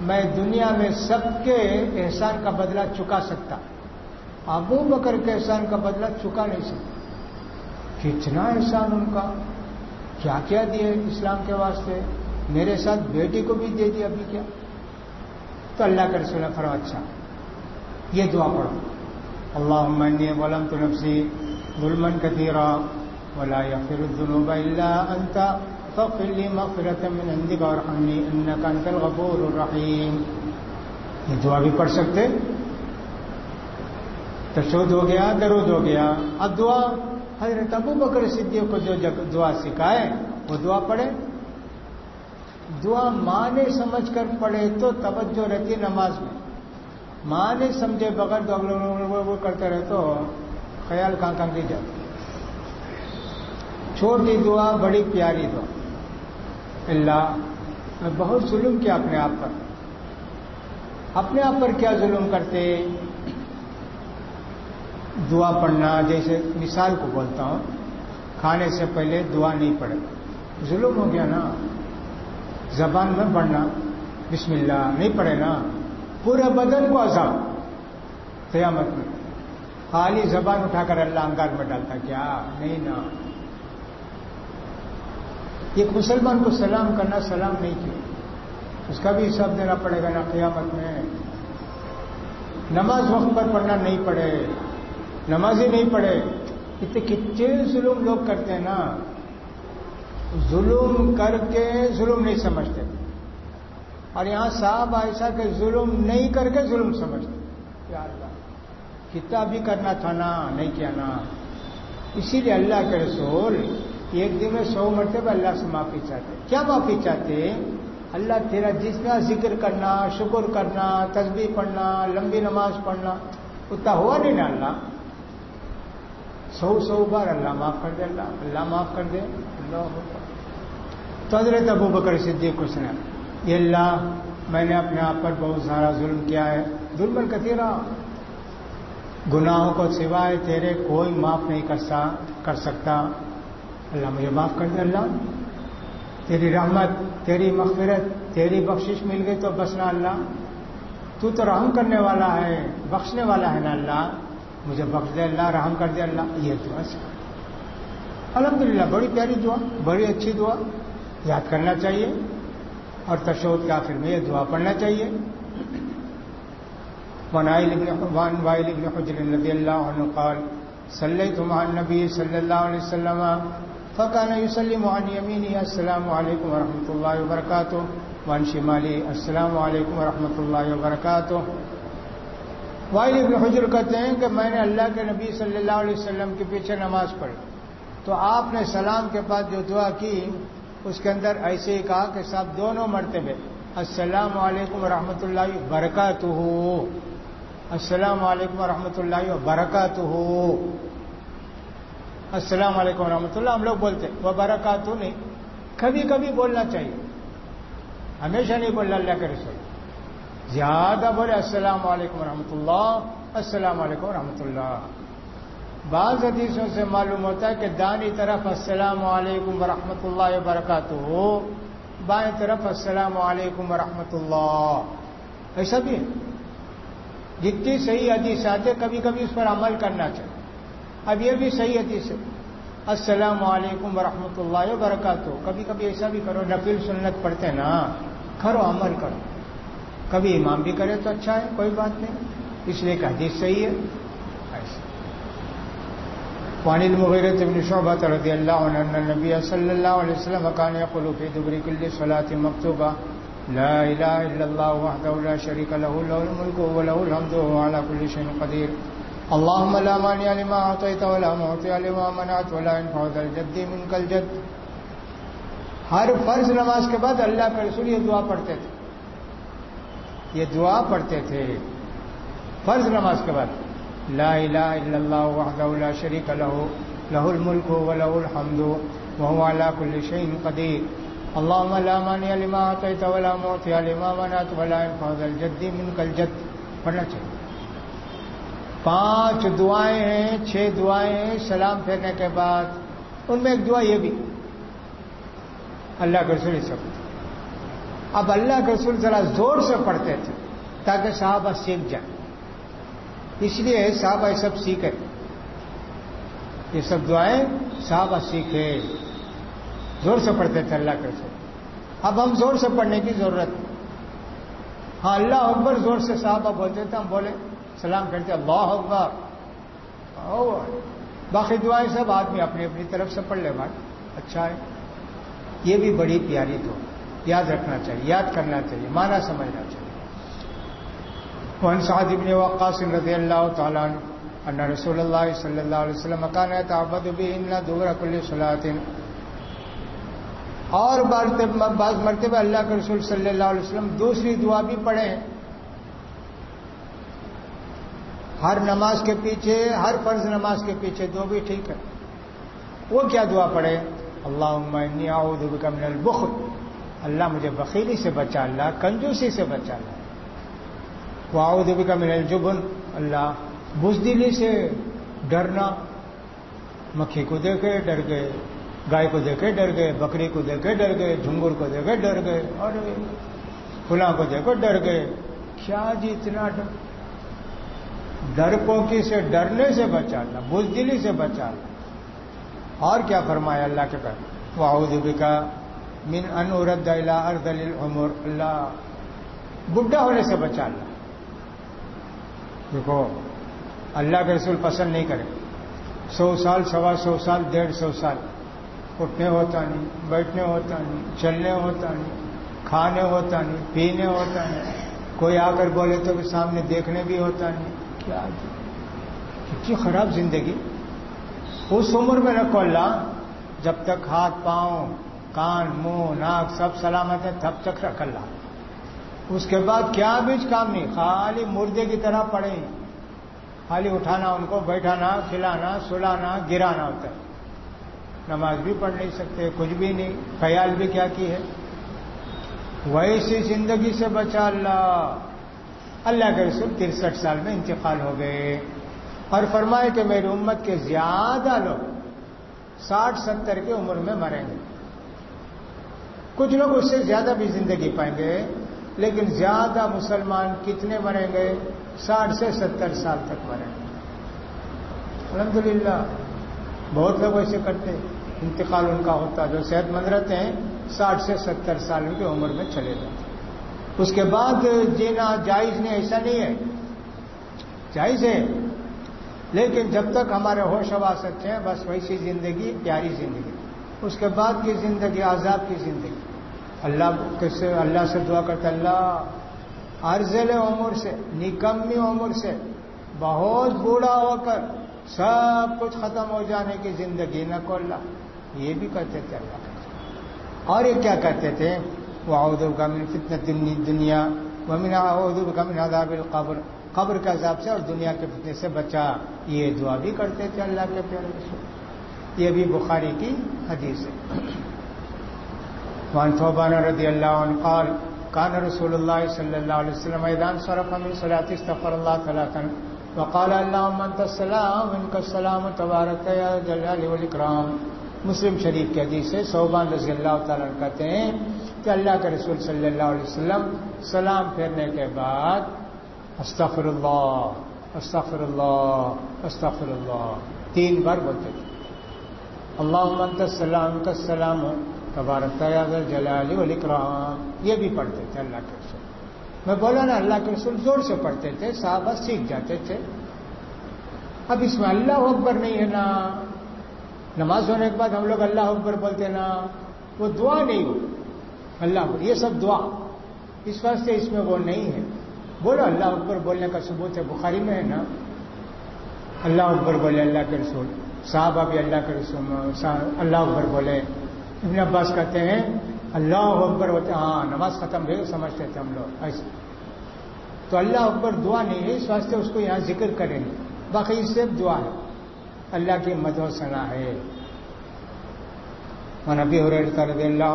Speaker 1: میں دنیا میں سب کے احسان کا بدلہ چکا سکتا۔ ابو بکر کے احسان کا بدلہ چکا نہیں سکتا۔ کتنا احسان ان کا۔ کیا کیا دیے اسلام کے واسطے؟ میرے ساتھ بیٹی کو بھی دے دیا ابھی کیا؟ تو اللہ کے رسول فرما اچھا یہ دعا پڑھو۔ اللہ عمنی ولم تو نفسی ظلمن کثیرا ولا يغفر الذنوب الا انت۔ فاغفر لي مغفرة من عندك وارحمني انك انت الغفور الرحيم. یہ دعا بھی پڑھ سکتے؟ تشود ہو گیا، درود ہو گیا۔ اب دعا حضرت ابو بکر صدیق کو جو دعا سکھائے، وہ دعا پڑھے۔ دعا مانے سمجھ کر پڑھے تو توجہ رہتی نماز میں۔ ماں نے سمجھے بغیر تو لوگ وہ کرتے رہے تو خیال کہاں کہاں کی جاتی چھوٹی دعا، بڑی پیاری دعا۔ اللہ، میں بہت ظلم کیا اپنے آپ پر۔ اپنے آپ پر کیا ظلم کرتے؟ دعا پڑھنا، جیسے مثال کو بولتا ہوں، کھانے سے پہلے دعا نہیں پڑے ظلم ہو گیا نا۔ زبان میں پڑھنا، بسم اللہ، نہیں پڑھے نا۔ پورے بدن کو عذاب۔ قیامت میں۔ خالی زبان اٹھا کر اللہ انگار میں ڈالتا، کیا؟ نہیں نا۔ ایک مسلمان کو سلام کرنا سلام نہیں کیا اس کا بھی حساب دینا پڑے گا نا قیامت میں۔ نماز وقت پر پڑھنا نہیں پڑے۔ نماز ہی نہیں پڑھے۔ اتنے کتنے ظلم لوگ کرتے ہیں نا۔ ظلم کر کے ظلم نہیں سمجھتے۔ اور یہاں صاحب ایسا کہ ظلم نہیں کر کے ظلم سمجھتے۔ یا اللہ، کتنا بھی کرنا تھا نا، نہیں کیا نا۔ اسی لیے اللہ کے رسول ایک دن میں سو مرتبہ اللہ سے معافی چاہتے کیا معافی چاہتے اللہ تیرا جتنا ذکر کرنا، شکر کرنا، تسبیح پڑھنا، لمبی نماز پڑھنا، اتنا ہوا نہیں نا اللہ؟ سو سو بار اللہ معاف کر دے، اللہ اللہ معاف کر دے۔ اللہ تو حضرت ابو بکر صدیق کو سنا یہ اللہ، میں نے اپنے آپ پر بہت سارا ظلم کیا ہے۔ ظلم کا تیرا گناہوں کو سوائے تیرے کوئی معاف نہیں کر سکتا۔ اللہ مجھے معاف کر دے اللہ۔ تیری رحمت، تیری مغفرت، تیری بخشش مل گئی تو بسنا اللہ۔ تو تو رحم کرنے والا ہے، بخشنے والا ہے نا اللہ۔ مجھے بخش دے اللہ، رحم کر دے اللہ۔ یہ دعا الحمد للہ بڑی پیاری دعا، بڑی اچھی دعا۔ یاد کرنا چاہیے۔ اور تشود کے آخر میں یہ دعا پڑھنا چاہیے۔ وائل ابن حجر رضی اللہ عنہ قال صلی تمہان نبی صلی اللہ علیہ وسلم۔ فقان یوسلم عن یمینی السلام علیکم ورحمۃ اللہ وبرکاتہ وان شمالی السلام علیکم ورحمۃ اللہ وبرکاتہ وائل ابن حجر کہتے ہیں کہ میں نے اللہ کے نبی صلی اللہ علیہ وسلم کے پیچھے نماز پڑھی۔ تو آپ نے سلام کے بعد جو دعا کی، اس کے اندر ایسے ہی کہا کہ صاحب دونوں مرتبے، السلام علیکم ورحمۃ اللہ وبرکاتہ۔ السلام علیکم ورحمۃ اللہ وبرکاتہ۔ السلام علیکم ورحمۃ اللہ، ہم لوگ بولتے وہ برکات نہیں۔ کبھی کبھی بولنا چاہیے۔ ہمیشہ نہیں بولنا، اللہ کے رسول۔ زیادہ بولے، السلام علیکم ورحمۃ اللہ، السلام علیکم ورحمۃ اللہ۔ بعض حدیثوں سے معلوم ہوتا ہے کہ دانی طرف السلام علیکم ورحمۃ اللہ وبرکاتہ ہو بائیں طرف السلام علیکم ورحمۃ اللہ۔ ایسا بھی جتنی صحیح حدیث آتے، کبھی کبھی اس پر عمل کرنا چاہیے۔ اب یہ بھی صحیح حدیث ہے۔ السلام علیکم ورحمۃ اللہ وبرکاتہ۔ کبھی کبھی ایسا بھی کرو، نفل سنت پڑھتے نا۔ کرو، عمل کرو۔ کبھی امام بھی کرے تو اچھا ہے، کوئی بات نہیں۔ اس لیے کہ حدیث صحیح ہے۔ وعن المغيرة بن شعبة رضي الله عنه أن النبي صلى الله عليه وسلم كان يقول في دبر كل صلاة مكتوبة لا إله إلا الله وحده لا شريك له له الملك وله الحمد وهو على كل شيء قدير اللهم لا مانع لما أعطيت ولا معطي لما منعت ولا ينفع ذا الجد منك الجد. ہر فرض نماز کے بعد اللہ کے رسول یہ دعا پڑھتے تھے. یہ دعا پڑھتے تھے فرض نماز کے بعد. لا الہ الا اللہ وحدہ لا شریک له له الملک وله الحمد وهو على كل شيء قدير اللهم لا مانع لما اعطيت ولا معطي لما منعت ولا ينفع ذا الجد منك الجد. پڑھنا چاہیے. پانچ دعائیں ہیں، چھ دعائیں ہیں، سلام پھیرنے کے بعد، ان میں ایک دعا یہ بھی، اللہ کے رسول سب اب اللہ کے رسول ذرا زور سے پڑھتے تھے تاکہ صحابہ سیکھ جائیں۔ اس لیے صحابہ یہ سب سیکھے یہ سب دعائیں صحابہ سیکھے زور سے پڑھتے تھے اللہ کے رسول۔ اب ہم زور سے پڑھنے کی ضرورت۔ ہاں اللہ اکبر زور سے صحابہ بولتے تھے، ہم بولے سلام کرتے اللہ اکبر۔ باقی دعائیں سب آدمی اپنی اپنی طرف سے پڑھ لے، بھائی۔ اچھا ہے۔ یہ بھی بڑی پیاری دعا۔ یاد رکھنا چاہیے، یاد کرنا چاہیے مانا سمجھنا چاہیے۔ وعن سعد بن وقاص رضي الله تعالى عنه أن رسول الله صلى الله عليه وسلم كان يتعبد بهن دبر كل صلاة. اور بعض مرتبہ اللہ کے رسول صلی اللہ علیہ وسلم دوسری دعا بھی پڑھیں ہر نماز کے پیچھے، ہر فرض نماز کے پیچھے دو بھی ٹھیک ہے۔ وہ کیا دعا پڑھے؟ اللہ اعوذ بک من البخل۔ اللہ مجھے بخیلی سے بچا، اللہ کنجوسی سے بچا۔ اللہ واؤد بک من الجبن۔ اللہ بزدلی سے ڈرنا۔ مکھی کو دیکھے ڈر گئے، گائے کو دیکھے ڈر گئے، بکری کو دیکھے ڈر گئے جھنگر کو دیکھے ڈر گئے۔ اور فلاں کو دیکھو ڈر گئے۔ کیا جی اتنا ڈر؟ ڈرپوکی سے ڈرنے سے بچانا، بزدلی سے بچانا۔ اور کیا فرمایا اللہ کے کر واؤد کا من ان ارد اللہ ارد العمر۔ اللہ، بڈھا ہونے سے بچانا۔ دیکھو، اللہ کے رسول پسند نہیں کرے سو سال، سوا سو سال، ڈیڑھ سو سال۔ اٹھنے ہوتا نہیں، بیٹھنے ہوتا نہیں، چلنے ہوتا نہیں، کھانے ہوتا نہیں، پینے ہوتا نہیں۔ کوئی آ کر بولے تو بھی سامنے دیکھنے بھی ہوتا نہیں۔ کیا کتنی خراب زندگی۔ اس عمر میں رکھو اللہ، جب تک ہاتھ، پاؤں، کان، منہ، ناک سب سلامت ہے تب تک رکھ اللہ۔ اس کے بعد کیا بھی کام نہیں، خالی مردے کی طرح پڑے۔ خالی اٹھانا، ان کو بیٹھانا، کھلانا، سلانا، گرانا ہوتا ہے۔ نماز بھی پڑھ نہیں سکتے، کچھ بھی نہیں۔ خیال بھی کیا کی ہے؟ ویسی زندگی سے بچا اللہ۔ اللہ کے رسول ترسٹھ سال میں انتقال ہو گئے اور فرمائے کہ میری امت کے زیادہ لوگ ساٹھ ستر کی عمر میں مریں گے۔ کچھ لوگ اس سے زیادہ بھی زندگی پائیں گے، لیکن زیادہ مسلمان کتنے مریں گے؟ ساٹھ سے ستر سال تک مریں گے۔ الحمدللہ، بہت لوگ ایسے کرتے انتقال ان کا ہوتا، جو صحت مند رہتے ہیں، ساٹھ سے ستر سال کی عمر میں چلے جاتے اس کے بعد جینا جائز نہیں، ایسا نہیں ہے۔ جائز ہے۔ لیکن جب تک ہمارے ہوش حواست ہیں، بس ویسی زندگی، پیاری زندگی۔ اس کے بعد کی زندگی آزاد کی زندگی۔ اللہ سے اللہ سے دعا کرتا اللہ ارزل عمر سے نکمی عمر سے، بہت بوڑھا ہو کر سب کچھ ختم ہو جانے کی زندگی نہ کو اللہ۔ یہ بھی کہتے تھے اللہ۔ اور یہ کیا کہتے تھے؟ وہ اردو من فتنت دنیا ومن اردو کا من عذاب القبر قبر کے عذاب سے اور دنیا کے فتنے سے بچا۔ یہ دعا بھی کرتے تھے اللہ کے پیارے رسول۔ یہ بھی بخاری کی حدیث ہے۔ وان ثوبان رضی اللہ عنہ قال، کان رسول اللہ صلی اللہ علیہ وسلم میدان صرف من صلاة استغفر اللہ ثلاثا وقال اللهم انت السلام انك السلام تبارک یا جلال والاکرام مسلم شریف کی حدیث ہے صوبان رضی اللہ تعالیٰ کہتے ہیں کہ اللہ کے رسول صلی اللہ علیہ وسلم سلام پھیرنے کے بعد استغفر اللہ استغفر اللہ استغفر اللہ تین بار بولتے تھے۔ اللہ منت السلام کا سلام تبارک جلال والاکرام، یہ بھی پڑھتے تھے اللہ کے رسول۔ میں بولا نا، اللہ کے رسول زور سے پڑھتے تھے، صحابہ سیکھ جاتے تھے۔ اب اس میں اللہ اکبر نہیں ہے نا۔ نماز ہونے کے بعد ہم لوگ اللہ اکبر بولتے نا۔ وہ دعا نہیں ہو۔ اللہ یہ سب دعا. اس واسطے اس میں وہ نہیں ہے. بولو اللہ اکبر بولنے کا ثبوت ہے. بخاری میں ہے نا. اللہ اکبر بولے اللہ کے رسول. صاحب ابھی اللہ کے رسول اللہ اکبر بولے. ابن عباس کہتے ہیں، اللہ اکبر ہوتے ہاں نماز ختم بھی سمجھتے تھے ہم لوگ. ایسے. تو اللہ اکبر دعا نہیں ہے. اس واسطے اس کو یہاں ذکر کریں گے. باقی صرف دعا ہے. اللہ کی مد و سنا ہے نبی رضی اللہ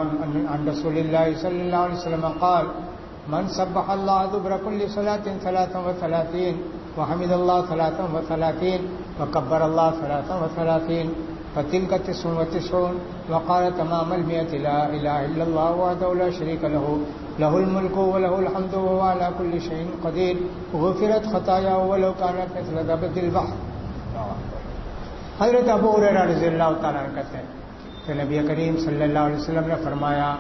Speaker 1: عن رسول اللہ صلی اللہ علیہ وسلم قال، من سبح الله دبر كل صلاة ثلاثا وثلاثين، وحمد الله ثلاثا وثلاثين، وكبر الله ثلاثا وثلاثين، فتلك تسع وتسعون، وقال تمام المئة، لا إله إلا الله وحده لا شريك له له الملك وله الحمد وهو على كل شيء قدير، غفرت خطايا ولو كانت مثل زبد البحر. حضرت ابو ہریرہ رضی اللہ تعالیٰ کہتے ہیں کہ نبی کریم صلی اللہ علیہ وسلم نے فرمایا،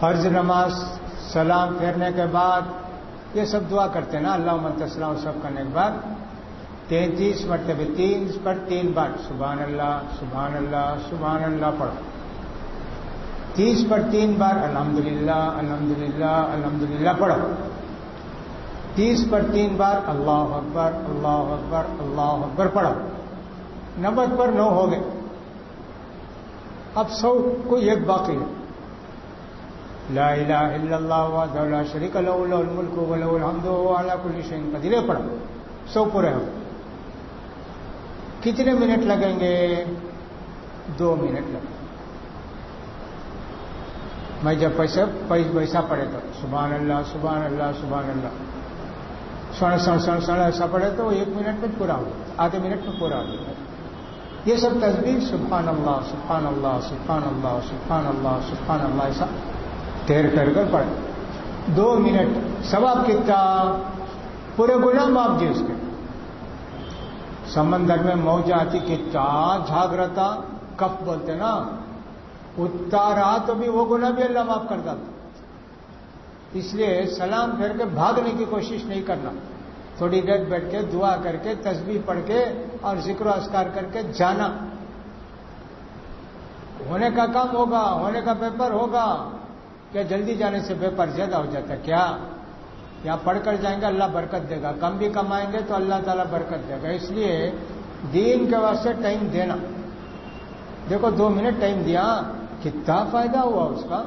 Speaker 1: فرض نماز، سلام پھیرنے کے بعد، یہ سب دعا کرتے ہیں نا اللہ منتسلام سب کرنے کے بعد۔ تینتیس مرتبہ تین، پر تین بار، سبحان اللہ سبحان اللہ سبحان اللہ پڑھو۔ تیس پر تین بار الحمد للہ الحمد للہ الحمد للہ پڑھو۔ تیس پر تین بار، اللہ اکبر اللہ اکبر اللہ اکبر پڑھو۔ نبت پر نو ہو گئے۔ اب سو کوئی ایک باقی ہے۔ لا الہ الا اللہ وحدہ لا شریک له له الملک وله الحمد وهو على كل شيء قدیر۔ پڑھو۔ سو پورے ہو۔ کتنے منٹ لگیں گے؟ دو منٹ لگیں میں جب پیسہ پیسہ پڑھے تو سبحان اللہ سبحان اللہ سبحان اللہ۔ سونا سونا سونا سونا ایسا پڑھے تو ایک منٹ میں پورا ہو۔ آدھے منٹ میں پورا ہو۔ یہ سب تصویر سبحان اللہ سبحان اللہ سبحان اللہ سبحان اللہ سبحان اللہ، ایسا ٹھہر ٹھہر کر پڑھے دو منٹ سواب کتنا؟ پورے گناہ معاف جی اس کے۔ سمندر میں موج آتی کتنا؟ جھاگرتا، کف بولتے نا۔ اتنا رہا تو بھی وہ گناہ بھی اللہ معاف کرتا تھا اس لیے سلام پھیر کے بھاگنے کی کوشش نہیں کرنا۔ تھوڑی دیر بیٹھ کے دعا کر کے، تسبیح پڑھ کے اور ذکر و اسکار کر کے جانا۔ ہونے کا کام ہوگا، ہونے کا پیپر ہوگا۔ کیا جلدی جانے سے بے پر زیادہ ہو جاتا ہے؟ کیا؟ یا پڑھ کر جائیں گے، اللہ برکت دے گا۔ کم بھی کمائیں گے تو اللہ تعالیٰ برکت دے گا۔ اس لیے دین کے واسطے ٹائم دینا۔ دیکھو، دو منٹ ٹائم دیا، کتنا فائدہ ہوا اس کا۔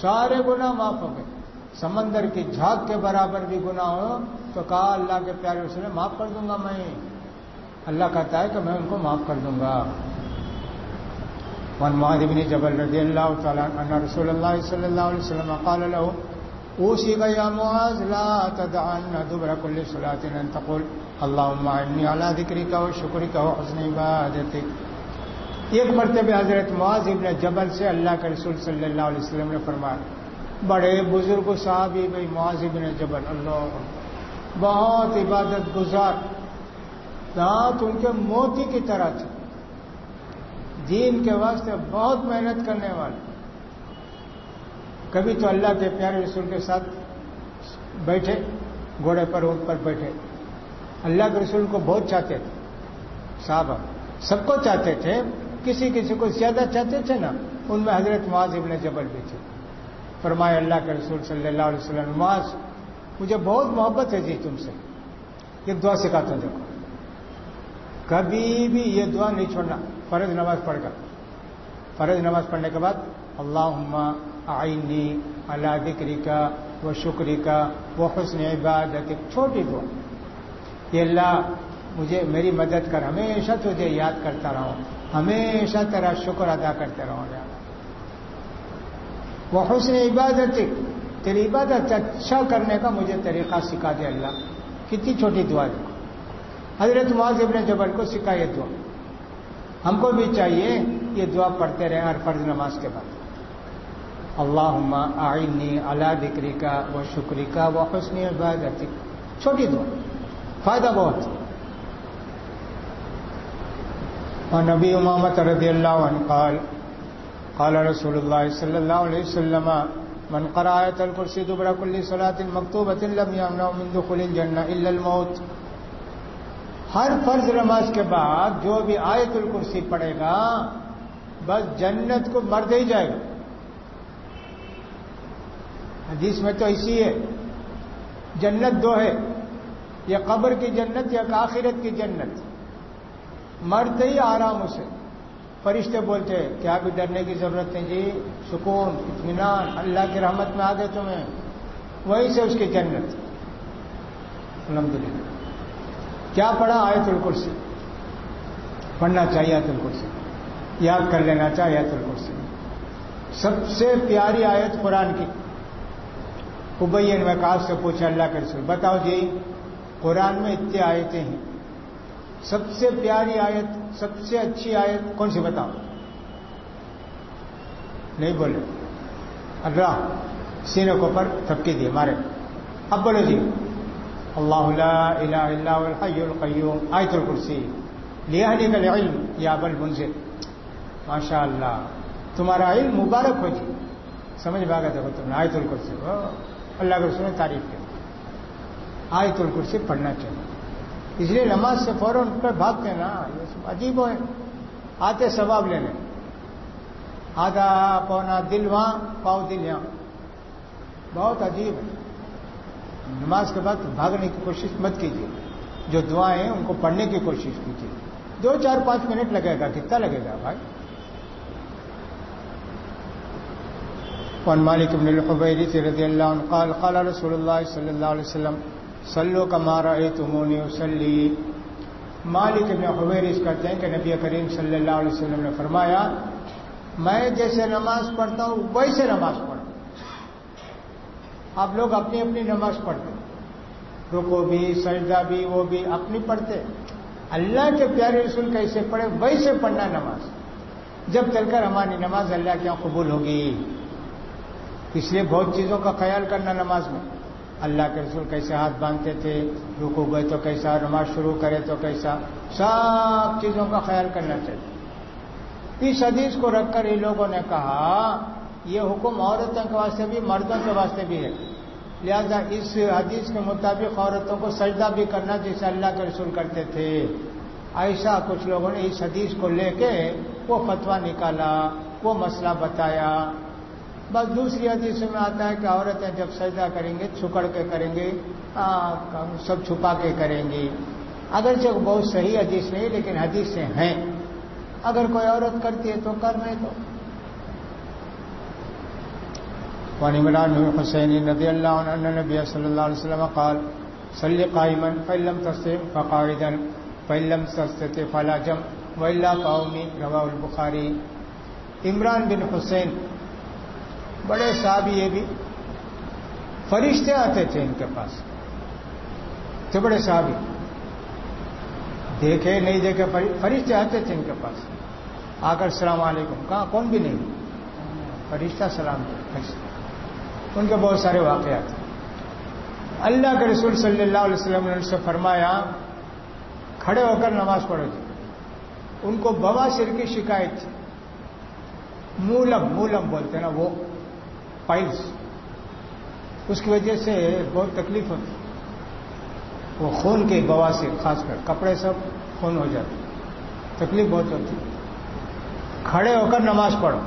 Speaker 1: سارے گنا معاف ہو گئے۔ سمندر کی جھاگ کے برابر بھی گنا ہو تو کہا اللہ کے پیارے اس نے معاف کر دوں گا میں۔ اللہ کہتا ہے کہ میں ان کو معاف کر دوں گا۔ ون بن جبل رضی اللہ تعالیٰ رسول اللہ صلی اللہ علیہ وسلم قال له اوسی کا معاذ، لا تدعن دبر كل صلاه ان تقول اللهم اعني على ذكرك وشكرك وحسن عبادتك ایک مرتبہ حضرت معاذ ابن جبل سے اللہ کے رسول صلی اللہ علیہ وسلم نے فرمایا بڑے بزرگ صحابی بھائی معاذ ابن جبل، اللہ بہت عبادت گزار۔ دانت ان کے موتی کی طرح تھے دین کے واسطے بہت محنت کرنے والے۔ کبھی تو اللہ کے پیارے رسول کے ساتھ بیٹھے، گھوڑے پر، اونٹ پر بیٹھے۔ اللہ کے رسول کو بہت چاہتے تھے۔ صاحب سب کو چاہتے تھے، کسی کسی کو زیادہ چاہتے تھے نا، ان میں حضرت معاذ ابن جبل بھی تھے۔ فرمائے اللہ کے رسول صلی اللہ علیہ وسلم معاذ مجھے بہت محبت ہے جی تم سے۔ یہ دعا سکھاتا ہوں، دیکھو۔ کبھی بھی یہ دعا نہیں چھوڑنا، فرض نماز پڑھ کر۔ فرض نماز پڑھنے کے بعد اللہ آئینی اللہ دکری کا وہ شکری کا وہ حسن عبادت چھوٹی دعا۔ یہ اللہ مجھے، میری مدد کر، ہمیشہ تجھے یاد کرتا رہوں، ہمیشہ تیرا شکر ادا کرتے رہو یا وہ حسن عبادت تیری عبادت اچھا کرنے کا مجھے طریقہ سکھا دے اللہ۔ کتنی چھوٹی دعا دے حضرت معاذ ابن جبل کو سکھا یہ دعا۔ ہم کو بھی چاہیے یہ دعا پڑھتے رہے ہر فرض نماز کے بعد۔ اللہ آئینی اللہ دکری کا وہ شکری کا وہ حسنی عبادت چھوٹی دعا۔ فائدہ بہت۔ اور نبی امامت رضی اللہ عنہ قال قال رسول اللہ صلی اللہ علیہ وسلم، من قرأت الكرسي دبر كل صلاة مكتوبة لم يمنع من دخول الجنة إلا الموت. ہر فرض نماز کے بعد جو بھی آیت الکرسی پڑے گا، بس جنت کو مر دے جائے گا۔ حدیث میں تو اسی ہے۔ جنت دو ہے، یا قبر کی جنت یا آخرت کی جنت۔ مرتے ہی آرام اسے۔ فرشتے بولتے کیا بھی ڈرنے کی ضرورت نہیں جی سکون، اطمینان، اللہ کی رحمت میں آ گئے تمہیں۔ وہیں سے اس کی جنت۔ الحمدللہ۔ کیا پڑھا آیت الکرسی؟ پڑھنا چاہیے آیت الکرسی۔ یاد کر لینا چاہیے آیت الکرسی۔ سب سے پیاری آیت قرآن کی۔ ابین میں کاف سے پوچھا اللہ کے رسول، بتاؤ جی قرآن میں اتنے آیتیں ہیں۔ سب سے پیاری آیت سب سے اچھی آیت کون سی بتاؤ؟ نہیں بولے۔ اللہ، سینے کو پر تھپکی دیے مارے۔ اب بولو جی۔ اللہ لا الہ الا الحی القیوم۔ آیت الکرسی۔ لیا کا علم یا بل منزل ماشاء اللہ تمہارا علم مبارک ہو جی۔ سمجھ بھاگا دیکھو تم نے آیت الکرسی اللہ کے رسول نے تعریف کی۔ آیت الکرسی پڑھنا چاہیے۔ اس لیے نماز سے فوراً پر بھاگتے ہیں نا، یہ عجیب ہے آتے ثواب لینے۔ آدھا پونا دل وہاں، پاؤ دل یہاں۔ بہت عجیب ہے۔ نماز کے بعد بھاگنے کی کوشش مت کیجیے۔ جو دعائیں ہیں، ان کو پڑھنے کی کوشش کیجیے۔ دو، چار، پانچ منٹ لگے گا، کتنا لگے گا بھائی؟ مالک بن الحبیری رضی اللہ عنہ قال قال رسول اللہ صلی اللہ علیہ وسلم سلو کا مارا تمونی وسلی مالک ابن حبیرس کہتے ہیں کہ نبی کریم صلی اللہ علیہ وسلم نے فرمایا، میں جیسے نماز پڑھتا ہوں، ویسے نماز پڑھتا آپ لوگ اپنی اپنی نماز پڑھتے رکو بھی، سجدہ بھی، وہ بھی اپنی پڑھتے اللہ کے پیارے رسول کیسے پڑھے، ویسے پڑھنا نماز۔ جب چل کر ہماری نماز اللہ کے یہاں قبول ہوگی۔ اس لیے بہت چیزوں کا خیال کرنا نماز میں۔ اللہ کے رسول کیسے ہاتھ باندھتے تھے رکو گئے تو کیسا، نماز شروع کرے تو کیسا، سب چیزوں کا خیال کرنا چاہیے اس حدیث کو رکھ کر ان لوگوں نے کہا، یہ حکم عورتوں کے واسطے بھی، مردوں کے واسطے بھی ہے۔ لہذا اس حدیث کے مطابق عورتوں کو سجدہ بھی کرنا جیسے اللہ کے رسول کرتے تھے۔ ایسا کچھ لوگوں نے اس حدیث کو لے کے وہ فتوا نکالا، وہ مسئلہ بتایا۔ بس دوسری حدیث میں آتا ہے کہ عورتیں جب سجدہ کریں گے، چھکڑ کے کریں گے سب چھپا کے کریں گی اگرچہ بہت صحیح حدیث نہیں، لیکن حدیثیں ہیں۔ اگر کوئی عورت کرتی ہے تو کر رہے تو۔ وعن عمران بن حسين رضي الله عنه أن النبي صلى الله عليه وسلم قال صل قائما، فإن لم تستطع فقاعدا، فإن لم تستطع فلا جم وإلا قومي رواه البخاري عمران بن حسین بڑے صحابی یہ بھی فرشتے آتے تھے ان کے پاس تھے بڑے صحابی دیکھے نہیں دیکھے فرشتے آتے تھے ان کے پاس۔ آ کر السلام علیکم۔ کہاں؟ کون بھی نہیں۔ فرشتہ سلام فرشتہ ان کے بہت سارے واقعات۔ ہیں اللہ کے رسول صلی اللہ علیہ وسلم نے ان سے فرمایا، کھڑے ہو کر نماز پڑھو جی۔ ان کو بوا سر کی شکایت تھی۔ مولم مولم بولتے نا وہ۔ پائلس اس کی وجہ سے بہت تکلیف ہوتی۔ وہ خون کے بوا سے، خاص کر کپڑے سب خون ہو جاتے۔ تکلیف بہت ہوتی۔ کھڑے ہو کر نماز پڑھو۔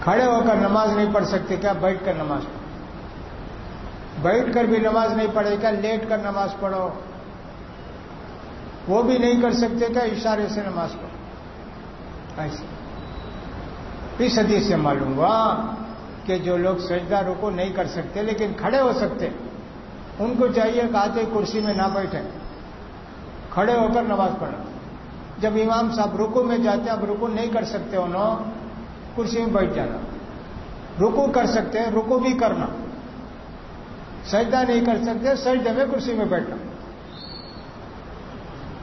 Speaker 1: کھڑے ہو کر نماز نہیں پڑھ سکتے کیا؟ بیٹھ کر نماز پڑھو۔ بیٹھ کر بھی نماز نہیں پڑھے کیا؟ لیٹ کر نماز پڑھو۔ وہ بھی نہیں کر سکتے کیا؟ اشارے سے نماز پڑھو۔ ایسے۔ اس حدیث سے معلوم ہوا کہ جو لوگ سجدہ رکو نہیں کر سکتے لیکن کھڑے ہو سکتے ان کو چاہیے کہ آتے کرسی میں نہ بیٹھیں کھڑے ہو کر نماز پڑھیں جب امام صاحب رکو میں جاتے ہیں، اب رکو نہیں کر سکتے انہوں کرسی میں بیٹھ جانا۔ رکو کر سکتے ہیں، رکو بھی کرنا۔ سجدہ نہیں کر سکتے، سجدے میں کرسی میں بیٹھنا۔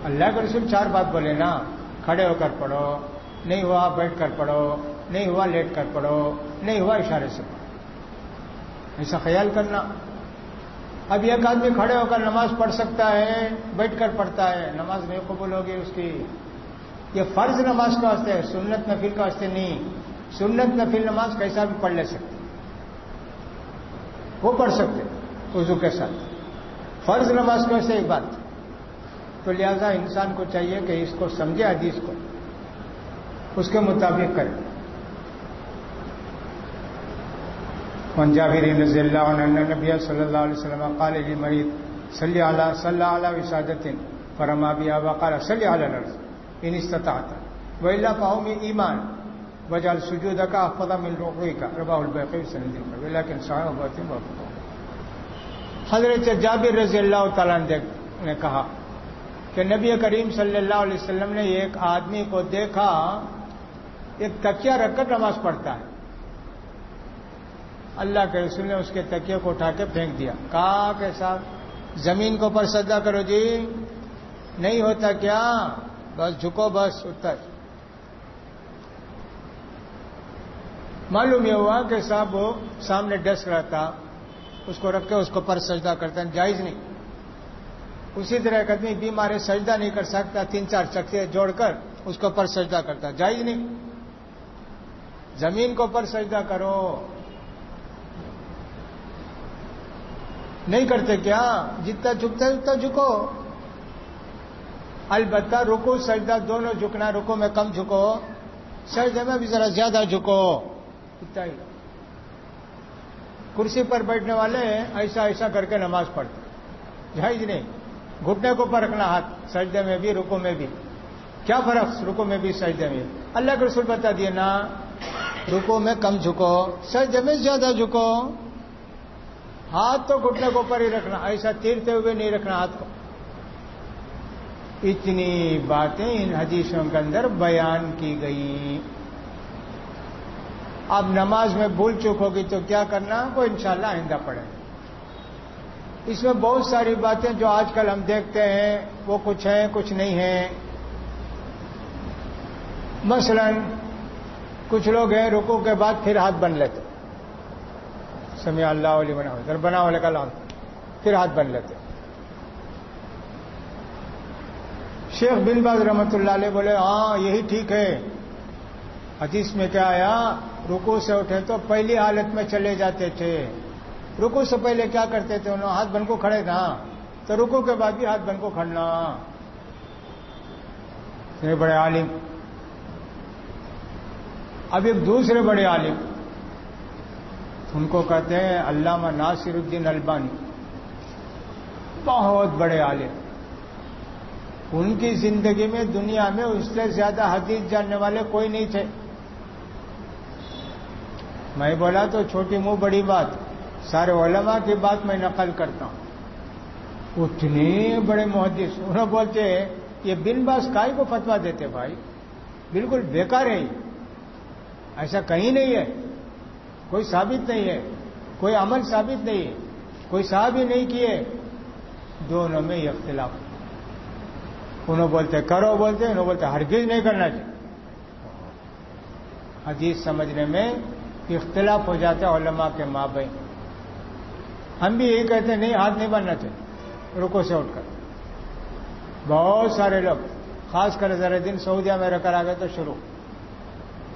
Speaker 1: اللہ کے رسول چار بات بولے نا، کھڑے ہو کر پڑھو۔ نہیں ہوا بیٹھ کر پڑھو، نہیں ہوا لیٹ کر پڑھو، نہیں ہوا اشارے سے پڑھو۔ ایسا خیال کرنا۔ اب ایک آدمی کھڑے ہو کر نماز پڑھ سکتا ہے، بیٹھ کر پڑھتا ہے، نماز نہیں قبول ہوگی اس کی۔ یہ فرض نماز کا واسطے ہے، سنت نفل کا واسطے نہیں۔ سنت نفل نماز کیسا بھی پڑھ لے سکتے۔ وہ پڑھ سکتے وضو کے ساتھ۔ فرض نماز کو ایسے ایک بات۔ تو لہذا انسان کو چاہیے کہ اس کو سمجھے، حدیث کو۔ اس کے مطابق کرے۔ پنجابی رضی اللہ عنہ نبی صلی اللہ علیہ وسلم قال علی مرید صلی اللہ صلی اللہ علیہ وسادت فرما بھی وقال صلی اللہ علیہ ان استطاعت وہ اللہ پاؤ میں ایمان بجال سجود کا افدا مل روکوئی کا ربا البقی سندی کا لیکن صاحب حضرت جابر رضی اللہ تعالیٰ نے کہا کہ نبی کریم صلی اللہ علیہ وسلم نے ایک آدمی کو دیکھا ایک تکیہ رکھ کر نماز پڑھتا ہے۔ اللہ کے رسول نے اس کے تکیے کو اٹھا کے پھینک دیا۔ کہا کہ صاحب، زمین کو پر سجدہ کرو جی۔ نہیں ہوتا کیا؟ بس جھکو، بس اتر۔ معلوم یہ ہوا کہ صاحب وہ سامنے ڈسک رہتا، اس کو رکھ کے اس کو پر سجدہ کرتا، جائز نہیں۔ اسی طرح ایک آدمی بیمار ہے، سجدہ نہیں کر سکتا، تین چار چکے جوڑ کر اس کو پر سجدہ کرتا، جائز نہیں۔ زمین کو پر سجدہ کرو۔ نہیں کرتے کیا؟ جتنا جھکتا ہے اتنا جھکو۔ البتہ رکو، سجدہ دونوں جھکنا، رکو میں کم جھکو۔ سجدے میں بھی ذرا زیادہ جھکو۔ اتنا ہی۔ کرسی پر بیٹھنے والے ایسا ایسا کر کے نماز پڑھتے۔ جائز نہیں؟ گھٹنے کو پر رکھنا ہاتھ، سجدے میں بھی، رکو میں بھی۔ کیا فرق؟ رکو میں بھی، سجدے میں اللہ کے رسول بتا دیے نا رکو میں کم جھکو سجدے میں زیادہ جھکو۔ ہاتھ تو گھٹنے کو پر ہی رکھنا، ایسا تیرتے ہوئے نہیں رکھنا ہاتھ کو۔ اتنی باتیں ان حدیثوں کے اندر بیان کی گئی۔ اب نماز میں بھول چک ہوگی تو کیا کرنا؟ وہ انشاءاللہ آئندہ پڑے اس میں بہت ساری باتیں جو آج کل ہم دیکھتے ہیں، وہ کچھ ہیں، کچھ نہیں ہیں۔ مثلا کچھ لوگ ہیں، رکو کے بعد پھر ہاتھ بن لیتے۔ سمی اللہ علیہ بنا ادھر بنا والے کا لال پھر ہاتھ بن لیتے۔ شیخ بن باز رحمت اللہ علیہ بولے ہاں یہی ٹھیک ہے۔ حدیث میں کیا آیا، رکو سے اٹھے تو پہلی حالت میں چلے جاتے تھے۔ رکو سے پہلے کیا کرتے تھے؟ انہوں ہاتھ بن کو کھڑے نا تو رکو کے بعد بھی ہاتھ بن کو کھڑنا۔ بڑے عالم۔ اب ایک دوسرے بڑے عالم ان کو کہتے ہیں علامہ ناصر الدین البانی، بہت بڑے عالم۔ ان کی زندگی میں دنیا میں اس سے زیادہ حدیث جاننے والے کوئی نہیں تھے۔ میں بولا تو چھوٹی منہ بڑی بات، سارے علماء کی بات میں نقل کرتا ہوں۔ اتنے بڑے محدث، انہوں بولتے یہ بن باس کائی کو فتوا دیتے بھائی؟ بالکل بیکار ہے ایسا کہیں نہیں ہے۔ کوئی ثابت نہیں ہے۔ کوئی عمل ثابت نہیں ہے۔ کوئی صاحب ہی نہیں کیے۔ دونوں میں یہ اختلاف۔ انہوں بولتے کرو، بولتے انہوں بولتے ہرگز نہیں کرنا چاہیے حدیث سمجھنے میں اختلاف ہو جاتا ہے علماء کے ماں بہن ہم بھی یہی کہتے ہیں، نہیں، ہاتھ نہیں بننا چاہیے۔ رکو سے اٹھ کر۔ بہت سارے لوگ، خاص کر ذرا دن سعودیہ میں رہ کر آ گئے تو شروع۔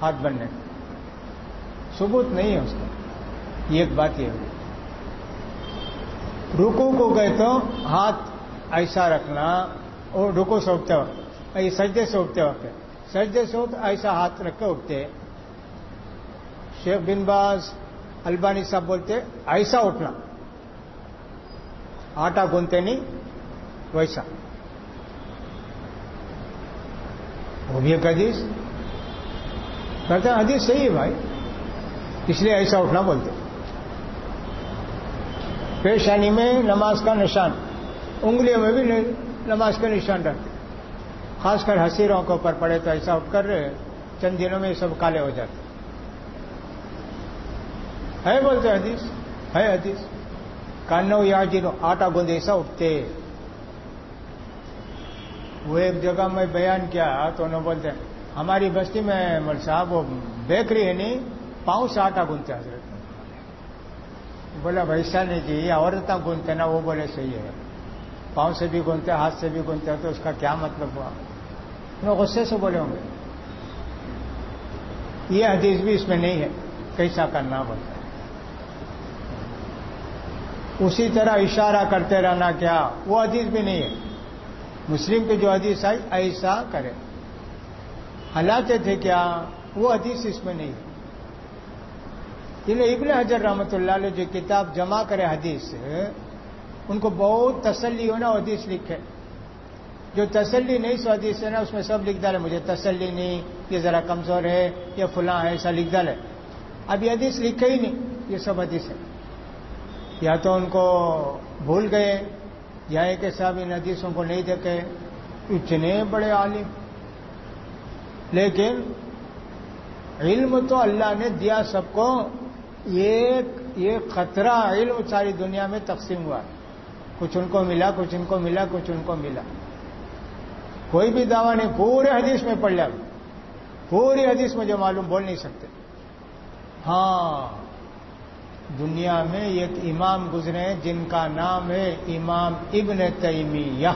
Speaker 1: ہاتھ بننے۔ کا ثبوت نہیں ہے اس کا۔ یہ ایک بات یہ ہوئی رکو کو گئے تو ہاتھ ایسا رکھنا اور رکو سے اٹھتے وقت سجدے سے اٹھتے وقت سجدے سے اٹھ ایسا ہاتھ رکھ کے اٹھتے۔ شیخ بن باز، البانی صاحب بولتے ایسا اٹھنا۔ آٹا گنتے نہیں، ویسا۔ وہ بھی ایک حدیث۔ کہتے ہیں حدیث صحیح ہے بھائی۔ اس لیے ایسا اٹھنا بولتے پیشانی میں نماز کا نشان، انگلیوں میں بھی نماز کا نشان رکھتے خاص کر حسیروں کے اوپر پڑے تو ایسا اٹھ کر چند دنوں میں یہ سب کالے ہو جاتے ہے بولتے حدیث؟ ہے حدیث۔ کانو یا جنو، آٹا گوند ایسا اٹھتے وہ ایک جگہ میں بیان کیا تو انہوں بولتے ہماری بستی میں مل صاحب، وہ بیکری ہے نہیں پاؤں سے آٹا گنتے حضرت بولا ویسا نہیں جی عورتیں گنتے نا وہ بولے صحیح ہے پاؤں سے بھی گنتے ہاتھ سے بھی گنتے تو اس کا کیا مطلب ہوا انہوں غصے سے بولے ہوں گے یہ حدیث بھی اس میں نہیں ہے کیسا کرنا بولتا اسی طرح اشارہ کرتے رہنا کیا وہ حدیث بھی نہیں ہے مسلم کی جو حدیث آئی ایسا کرے ہلاتے تھے کیا وہ حدیث اس میں نہیں ہے ابن حجر رحمۃ اللہ علیہ جو کتاب جمع کرے حدیث، ان کو بہت تسلی ہونا حدیث لکھے۔ جو تسلی نہیں سو حدیث ہے نا، اس میں سب لکھ ڈالے، مجھے تسلی نہیں، یہ ذرا کمزور ہے، یہ فلاں ہے، ایسا لکھ ڈالے۔ اب یہ حدیث لکھے ہی نہیں، یہ سب حدیث ہے۔ یا تو ان کو بھول گئے، یا کہ صاحب ان حدیثوں کو نہیں دیکھے۔ اتنے بڑے عالم۔ لیکن علم تو اللہ نے دیا سب کو۔ یہ خطرہ علم ساری دنیا میں تقسیم ہوا کچھ ان کو ملا، کچھ ان کو ملا، کچھ ان کو ملا۔ کوئی بھی دعویٰ نہیں، پورے حدیث میں پڑھ لیا۔ پوری حدیث میں جو معلوم، بول نہیں سکتے۔ ہاں دنیا میں ایک امام گزرے، جن کا نام ہے امام ابن تیمیہ۔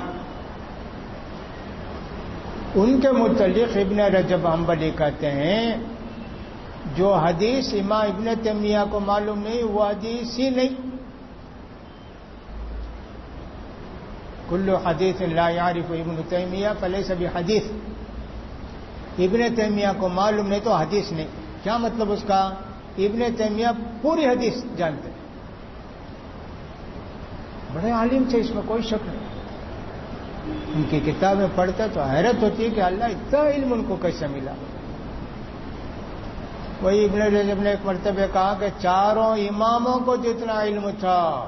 Speaker 1: ان کے متعلق ابن رجب حنبلی کہتے ہیں۔ جو حدیث امام ابن تیمیہ کو معلوم نہیں، وہ حدیث ہی نہیں۔ کلو حدیث لا یعرف ابن تیمیہ پہلے سبھی حدیث۔ ابن تیمیہ کو معلوم نہیں تو حدیث نہیں۔ کیا مطلب اس کا؟ ابن تیمیہ پوری حدیث جانتے بڑے عالم تھے، اس میں کوئی شک نہیں۔ ان کی کتابیں پڑھتے تو حیرت ہوتی ہے کہ اللہ اتنا علم ان کو کیسے ملا۔ وہی ابن رجب نے ایک مرتبہ کہا کہ چاروں اماموں کو جتنا علم تھا،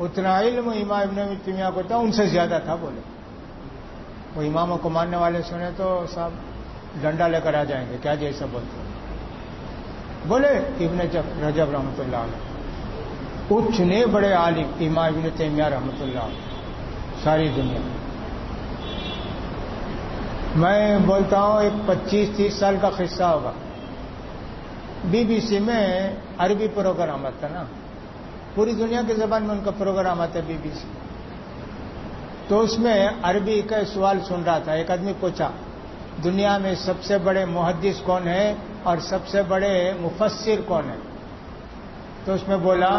Speaker 1: اتنا علم امام ابن تیمیہ کو تھا، ان سے زیادہ تھا بولے۔ وہ اماموں کو ماننے والے سنے تو صاحب ڈنڈا لے کر آ جائیں گے، کیا جی جیسا بولتے بولے، ابن رجب رحمۃ اللہ علیہ۔ اتنے بڑے عالم، امام ابن تیمیہ رحمۃ اللہ علیہ، ساری دنیا۔ میں بولتا ہوں، ایک پچیس تیس سال کا قصہ ہوگا۔ بی بی سی میں عربی پروگرام آتا نا۔ پوری دنیا کی زبان میں ان کا پروگرام آتا ہے بی بی سی تو اس میں عربی کا سوال سن رہا تھا، ایک آدمی پوچھا، دنیا میں سب سے بڑے محدث کون ہے اور سب سے بڑے مفسر کون ہے تو اس میں بولا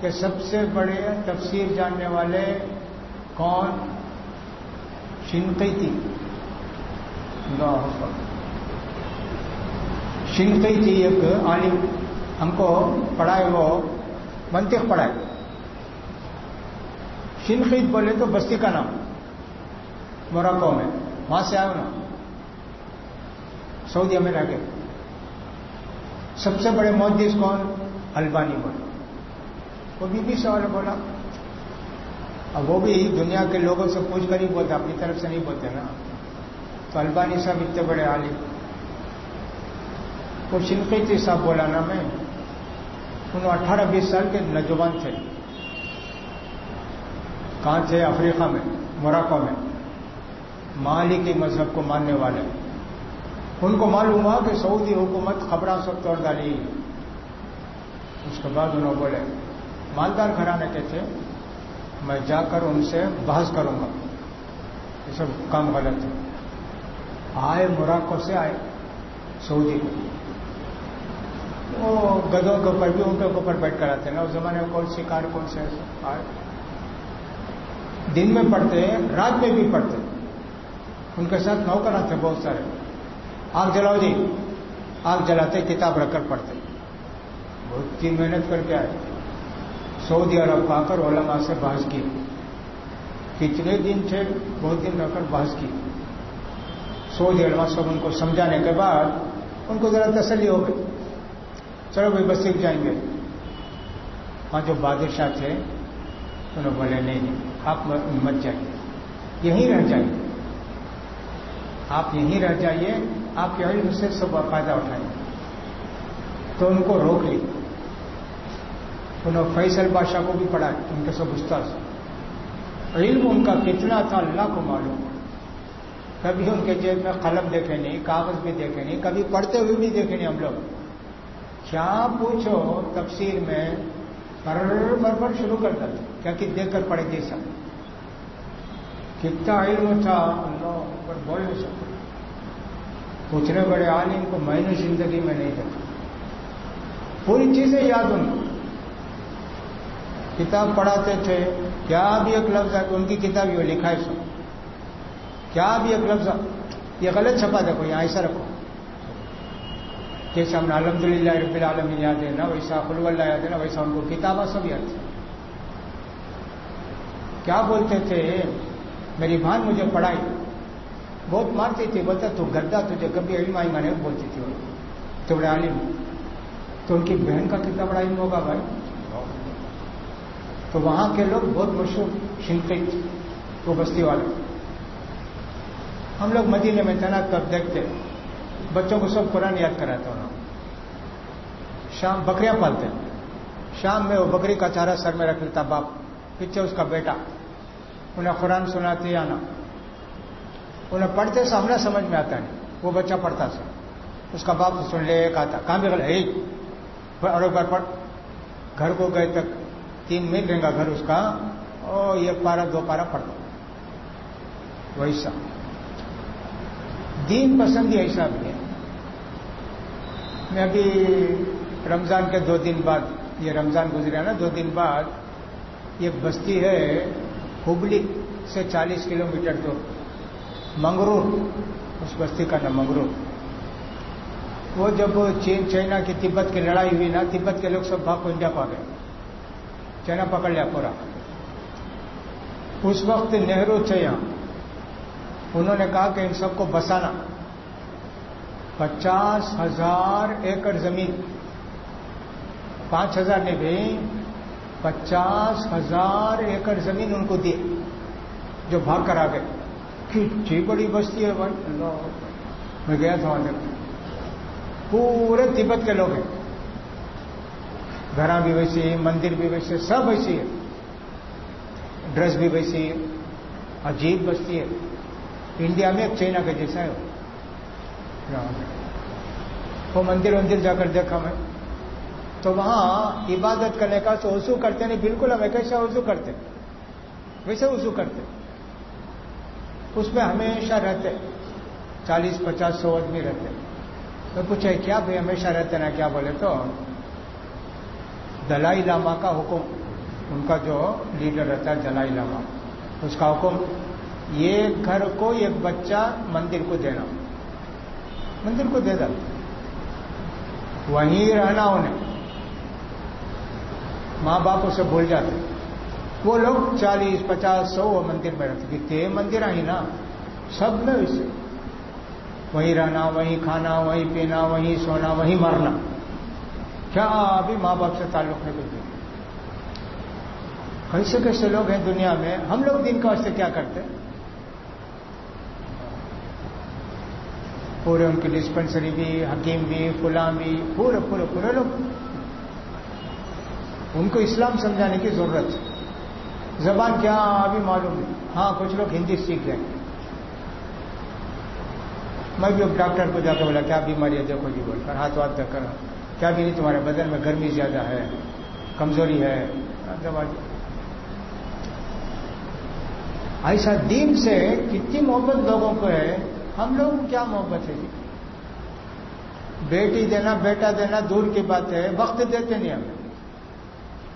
Speaker 1: کہ سب سے بڑے تفسیر جاننے والے کون؟ شنقیتی شنقیتی ایک عالم، ہم کو پڑھائے وہ منطق پڑھائے۔ شنخید بولے تو بستی کا نام موراکو میں، وہاں سے آئے نا۔ سعودی میں رہ سب سے بڑے محدث کون؟ البانی بولے۔ وہ بھی بھی سوال بولا۔ اب وہ بھی دنیا کے لوگوں سے پوچھ کر ہی بولتے اپنی طرف سے نہیں بولتے نا۔ تو البانی صاحب اتنے بڑے عالم۔ وہ شنقیتی صاحب بولا نا میں، انہوں اٹھارہ بیس سال کے نوجوان تھے۔ کہاں تھے؟ افریقہ میں، موراکو میں۔ مالی کی مذہب کو ماننے والے۔ ان کو معلوم ہوا کہ سعودی حکومت خبریں سب توڑ ڈالی۔ اس کے بعد انہوں بولے، مالدار گھرانے کے تھے، میں جا کر ان سے بحث کروں گا۔ یہ سب کام غلط ہے آئے موراکو سے آئے سعودی کو۔ وہ گدوں کے اوپر بھی ان کے اوپر بیٹھ کر آتے نا، اس زمانے میں کون سی کار، کون سے دن میں پڑھتے ہیں، رات میں بھی پڑھتے ان کے ساتھ نوکر آتے بہت سارے۔ آگ جلاؤ جی۔ آگ جلاتے کتاب رکھ کر پڑھتے بہت تین محنت کر کے آئے۔ سعودی عرب آ کر علماء سے بحث کی۔ کتنے دن تھے، بہت دن رہ کر بحث کی۔ سعودی علماء سب ان کو سمجھانے کے بعد ان کو ذرا تسلی ہو گئی۔ چلو بھائی، بس سیکھ جائیں گے۔ وہاں جو بادشاہ تھے، انہوں بولے، نہیں آپ مت جائیے۔ یہیں رہ جائیے۔ آپ یہیں رہ جائیے، آپ کے علم سے سب فائدہ اٹھائیں۔ تو ان کو روک لی انہوں فیصل بادشاہ کو بھی پڑھا، ان کے سب استاد علم ان کا کتنا تھا، اللہ کو معلوم۔ کبھی ان کے جیب میں قلم دیکھے نہیں، کاغذ بھی دیکھے نہیں، کبھی پڑھتے ہوئے بھی دیکھے نہیں ہم لوگ۔ کیا پوچھو تفسیر میں پر پر شروع کرتا تھا کیا کہ دیکھ کر پڑے جیسا کتنا علم تھا۔ اللہ پر بول نہیں سکتے۔ پوچھنے بڑے عالم کو میں نے زندگی میں نہیں دیکھا۔ پوری چیزیں یاد ان کو کتاب پڑھاتے تھے۔ کیا بھی ایک لفظ ہے، ان کی کتاب یہ لکھا ہے سو کیا بھی ایک لفظ یہ غلط چھپا دیکھو، یہاں ایسا رکھو۔ جیسے ہم نے الحمد للہ رب العالمین یاد ہے نا ویسا خلو اللہ یاد ہے نا ویسا ان کو کتابیں سب یاد تھی کیا بولتے تھے میری بہن مجھے پڑھائی بہت مارتی تھی بولتا تو گدا تجھے کبھی علم آئی میں بولتی تھی تو بڑے عالم تو ان کی بہن کا کتنا بڑا علم ہوگا بھائی تو وہاں کے لوگ بہت مشہور شنقت وہ بستی والے ہم لوگ مدینے میں تعینات کر دیکھتے بچوں کو سب قرآن یاد کراتا ہوں شام بکریاں پالتے ہیں۔ شام میں وہ بکری کا چارہ سر میں رکھ لیتا باپ پیچھے اس کا بیٹا۔ انہیں قرآن سناتے یا نا انہیں پڑھتے سامنے سمجھ میں آتا نہیں وہ بچہ پڑھتا سا اس کا باپ سن لے ایک آتا کہاں بھی غلط اور ایک بار پڑھ گھر کو گئے تک تین مل رہیں گا گھر اس کا۔ اور ایک پارا، دو پارا پڑھتا ویسا دین پسند ہی ایسا بھی ہے میں ابھی رمضان کے دو دن بعد، یہ رمضان گزرا نا، دو دن بعد یہ بستی ہے ہبلی سے چالیس کلو میٹر دور، منگرور، اس بستی کا نام منگرور۔ وہ جب چین، چائنا کی تبت کی لڑائی ہوئی نا، تبت کے لوگ سب بھاگ کو انڈیا پا گئے۔ چائنا پکڑ لیا پورا۔ اس وقت نہرو تھے یہاں۔ انہوں نے کہا کہ ان سب کو بسانا۔ پچاس ہزار ایکڑ زمین۔ پانچ ہزار نے بھی پچاس ہزار ایکڑ زمین ان کو دی، جو بھاگ کر آ گئے کتنی بڑی بستی ہے بھائی۔ میں گیا تھا وہاں پورے تبت کے لوگ ہیں۔ گھر بھی ویسے ہی مندر بھی ویسے، سب ویسی ہے ڈریس بھی ویسی ہے عجیب بستی ہے۔ انڈیا میں چائنا کا جیسا ہے۔ ہاں۔ وہ مندر وندر جا کر دیکھا میں۔ تو وہاں عبادت کرنے کا تو وضو کرتے نہیں، بالکل ہمیں کیسا وضو کرتے۔ ویسے وضو کرتے۔ اس میں ہمیشہ رہتے۔ چالیس، پچاس، سو آدمی رہتے۔ میں پوچھے کیا بھائی ہمیشہ رہتے نا کیا بولے تو؟ دلائی لاما کا حکم۔ ان کا جو لیڈر رہتا ہے دلائی لاما، اس کا حکم، یہ گھر کو ایک بچہ مندر کو دینا۔ مندر کو دے دیتا وہیں رہنا انہیں۔ ماں باپ اسے بھول جاتے۔ وہ لوگ چالیس، پچاس، سو وہ مندر میں رہتے۔ کتنے مندر ہی نا۔ سب میں اسے وہیں رہنا، وہیں کھانا، وہیں پینا، وہیں سونا، وہیں مرنا۔ کیا ابھی ماں باپ سے تعلق نہیں کرتے کیسے کیسے لوگ ہیں دنیا میں؟ ہم لوگ دن کا واسطے کیا کرتے؟ پورے ان کی ڈسپنسری بھی، حکیم بھی، فلاں بھی، پورے پورے پورے لوگ۔ ان کو اسلام سمجھانے کی ضرورت ہے۔ زبان کیا ابھی معلوم ہے؟ ہاں کچھ لوگ ہندی سیکھ جائیں میں بھی اب ڈاکٹر کو جا کے بولا، کیا بیماری ہے؟ دیکھو جی بول کر ہاتھ واتھ دیکھ کر کیا بھی نہیں، تمہارے بدن میں گرمی زیادہ ہے، کمزوری ہے۔ ایسا دین سے کتنی محبت لوگوں کو ہے ہم لوگ کیا محبت ہے جی؟ بیٹی دینا، بیٹا دینا دور کی بات ہے، وقت دیتے نہیں ہمیں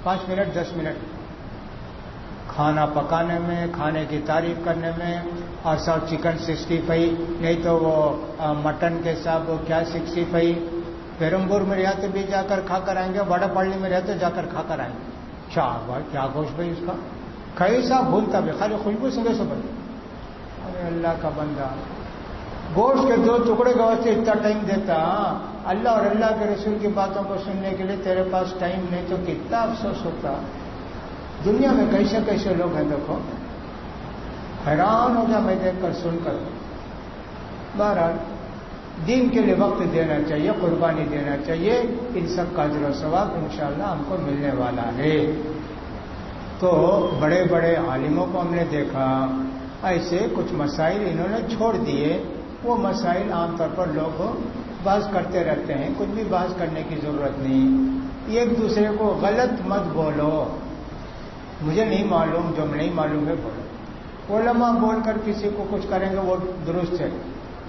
Speaker 1: پانچ منٹ، دس منٹ۔ کھانا پکانے میں، کھانے کی تعریف کرنے میں، اور سب چکن سکسٹی فائیو نہیں تو وہ مٹن کے ساتھ کیا سکسٹی فائیو پیرمبور میں رہتے بھی جا کر کھا کر آئیں گے بڑا پڑی میں رہتے جا کر کھا کر آئیں گے۔ کیا بھائی، کیا گوشت بھائی اس کا؟ کیسا بھولتا بھی، خالی خوشبو سنگے سے بھائی ارے اللہ کا بندہ۔ گوشت کے دو ٹکڑے کا واسطے اتنا ٹائم دیتا، اللہ اور اللہ کے رسول کی باتوں کو سننے کے لیے تیرے پاس ٹائم نہیں تو کتنا افسوس ہوتا۔ دنیا میں کیسے کیسے لوگ ہیں دیکھو۔ حیران ہو جا میں دیکھ کر سن کر۔ بہرحال، دین کے لیے وقت دینا چاہیے، قربانی دینا چاہیے، ان سب کا ذر و ثواب انشاءاللہ ہم کو ملنے والا ہے۔ تو بڑے بڑے عالموں کو ہم نے دیکھا، ایسے کچھ مسائل انہوں نے چھوڑ دیے۔ وہ مسائل عام طور پر لوگ بحث کرتے رہتے ہیں، کچھ بھی بحث کرنے کی ضرورت نہیں۔ ایک دوسرے کو غلط مت بولو۔ مجھے نہیں معلوم، جو نہیں معلوم ہے بولو۔ علماء بول کر کسی کو کچھ کریں گے، وہ درست ہے۔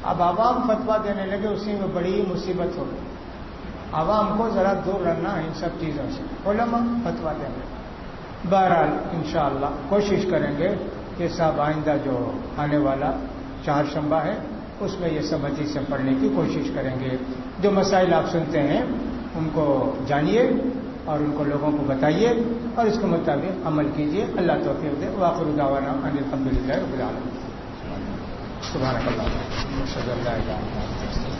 Speaker 1: اب عوام فتوا دینے لگے، اسی میں بڑی مصیبت ہو گئی۔ عوام کو ذرا دور رہنا ان سب چیزوں سے۔ علماء فتوا دینے بہرحال، انشاءاللہ کوشش کریں گے کہ صاحب آئندہ جو آنے والا چار شمبا ہے اس میں یہ سب حدیثیں سے پڑھنے کی کوشش کریں گے۔ جو مسائل آپ سنتے ہیں، ان کو جانیے اور ان کو لوگوں کو بتائیے اور اس کے مطابق عمل کیجیے۔ اللہ توفیق دے۔ واقع داوانا الحمد للہ رب العالمین۔ سبحانك اللهم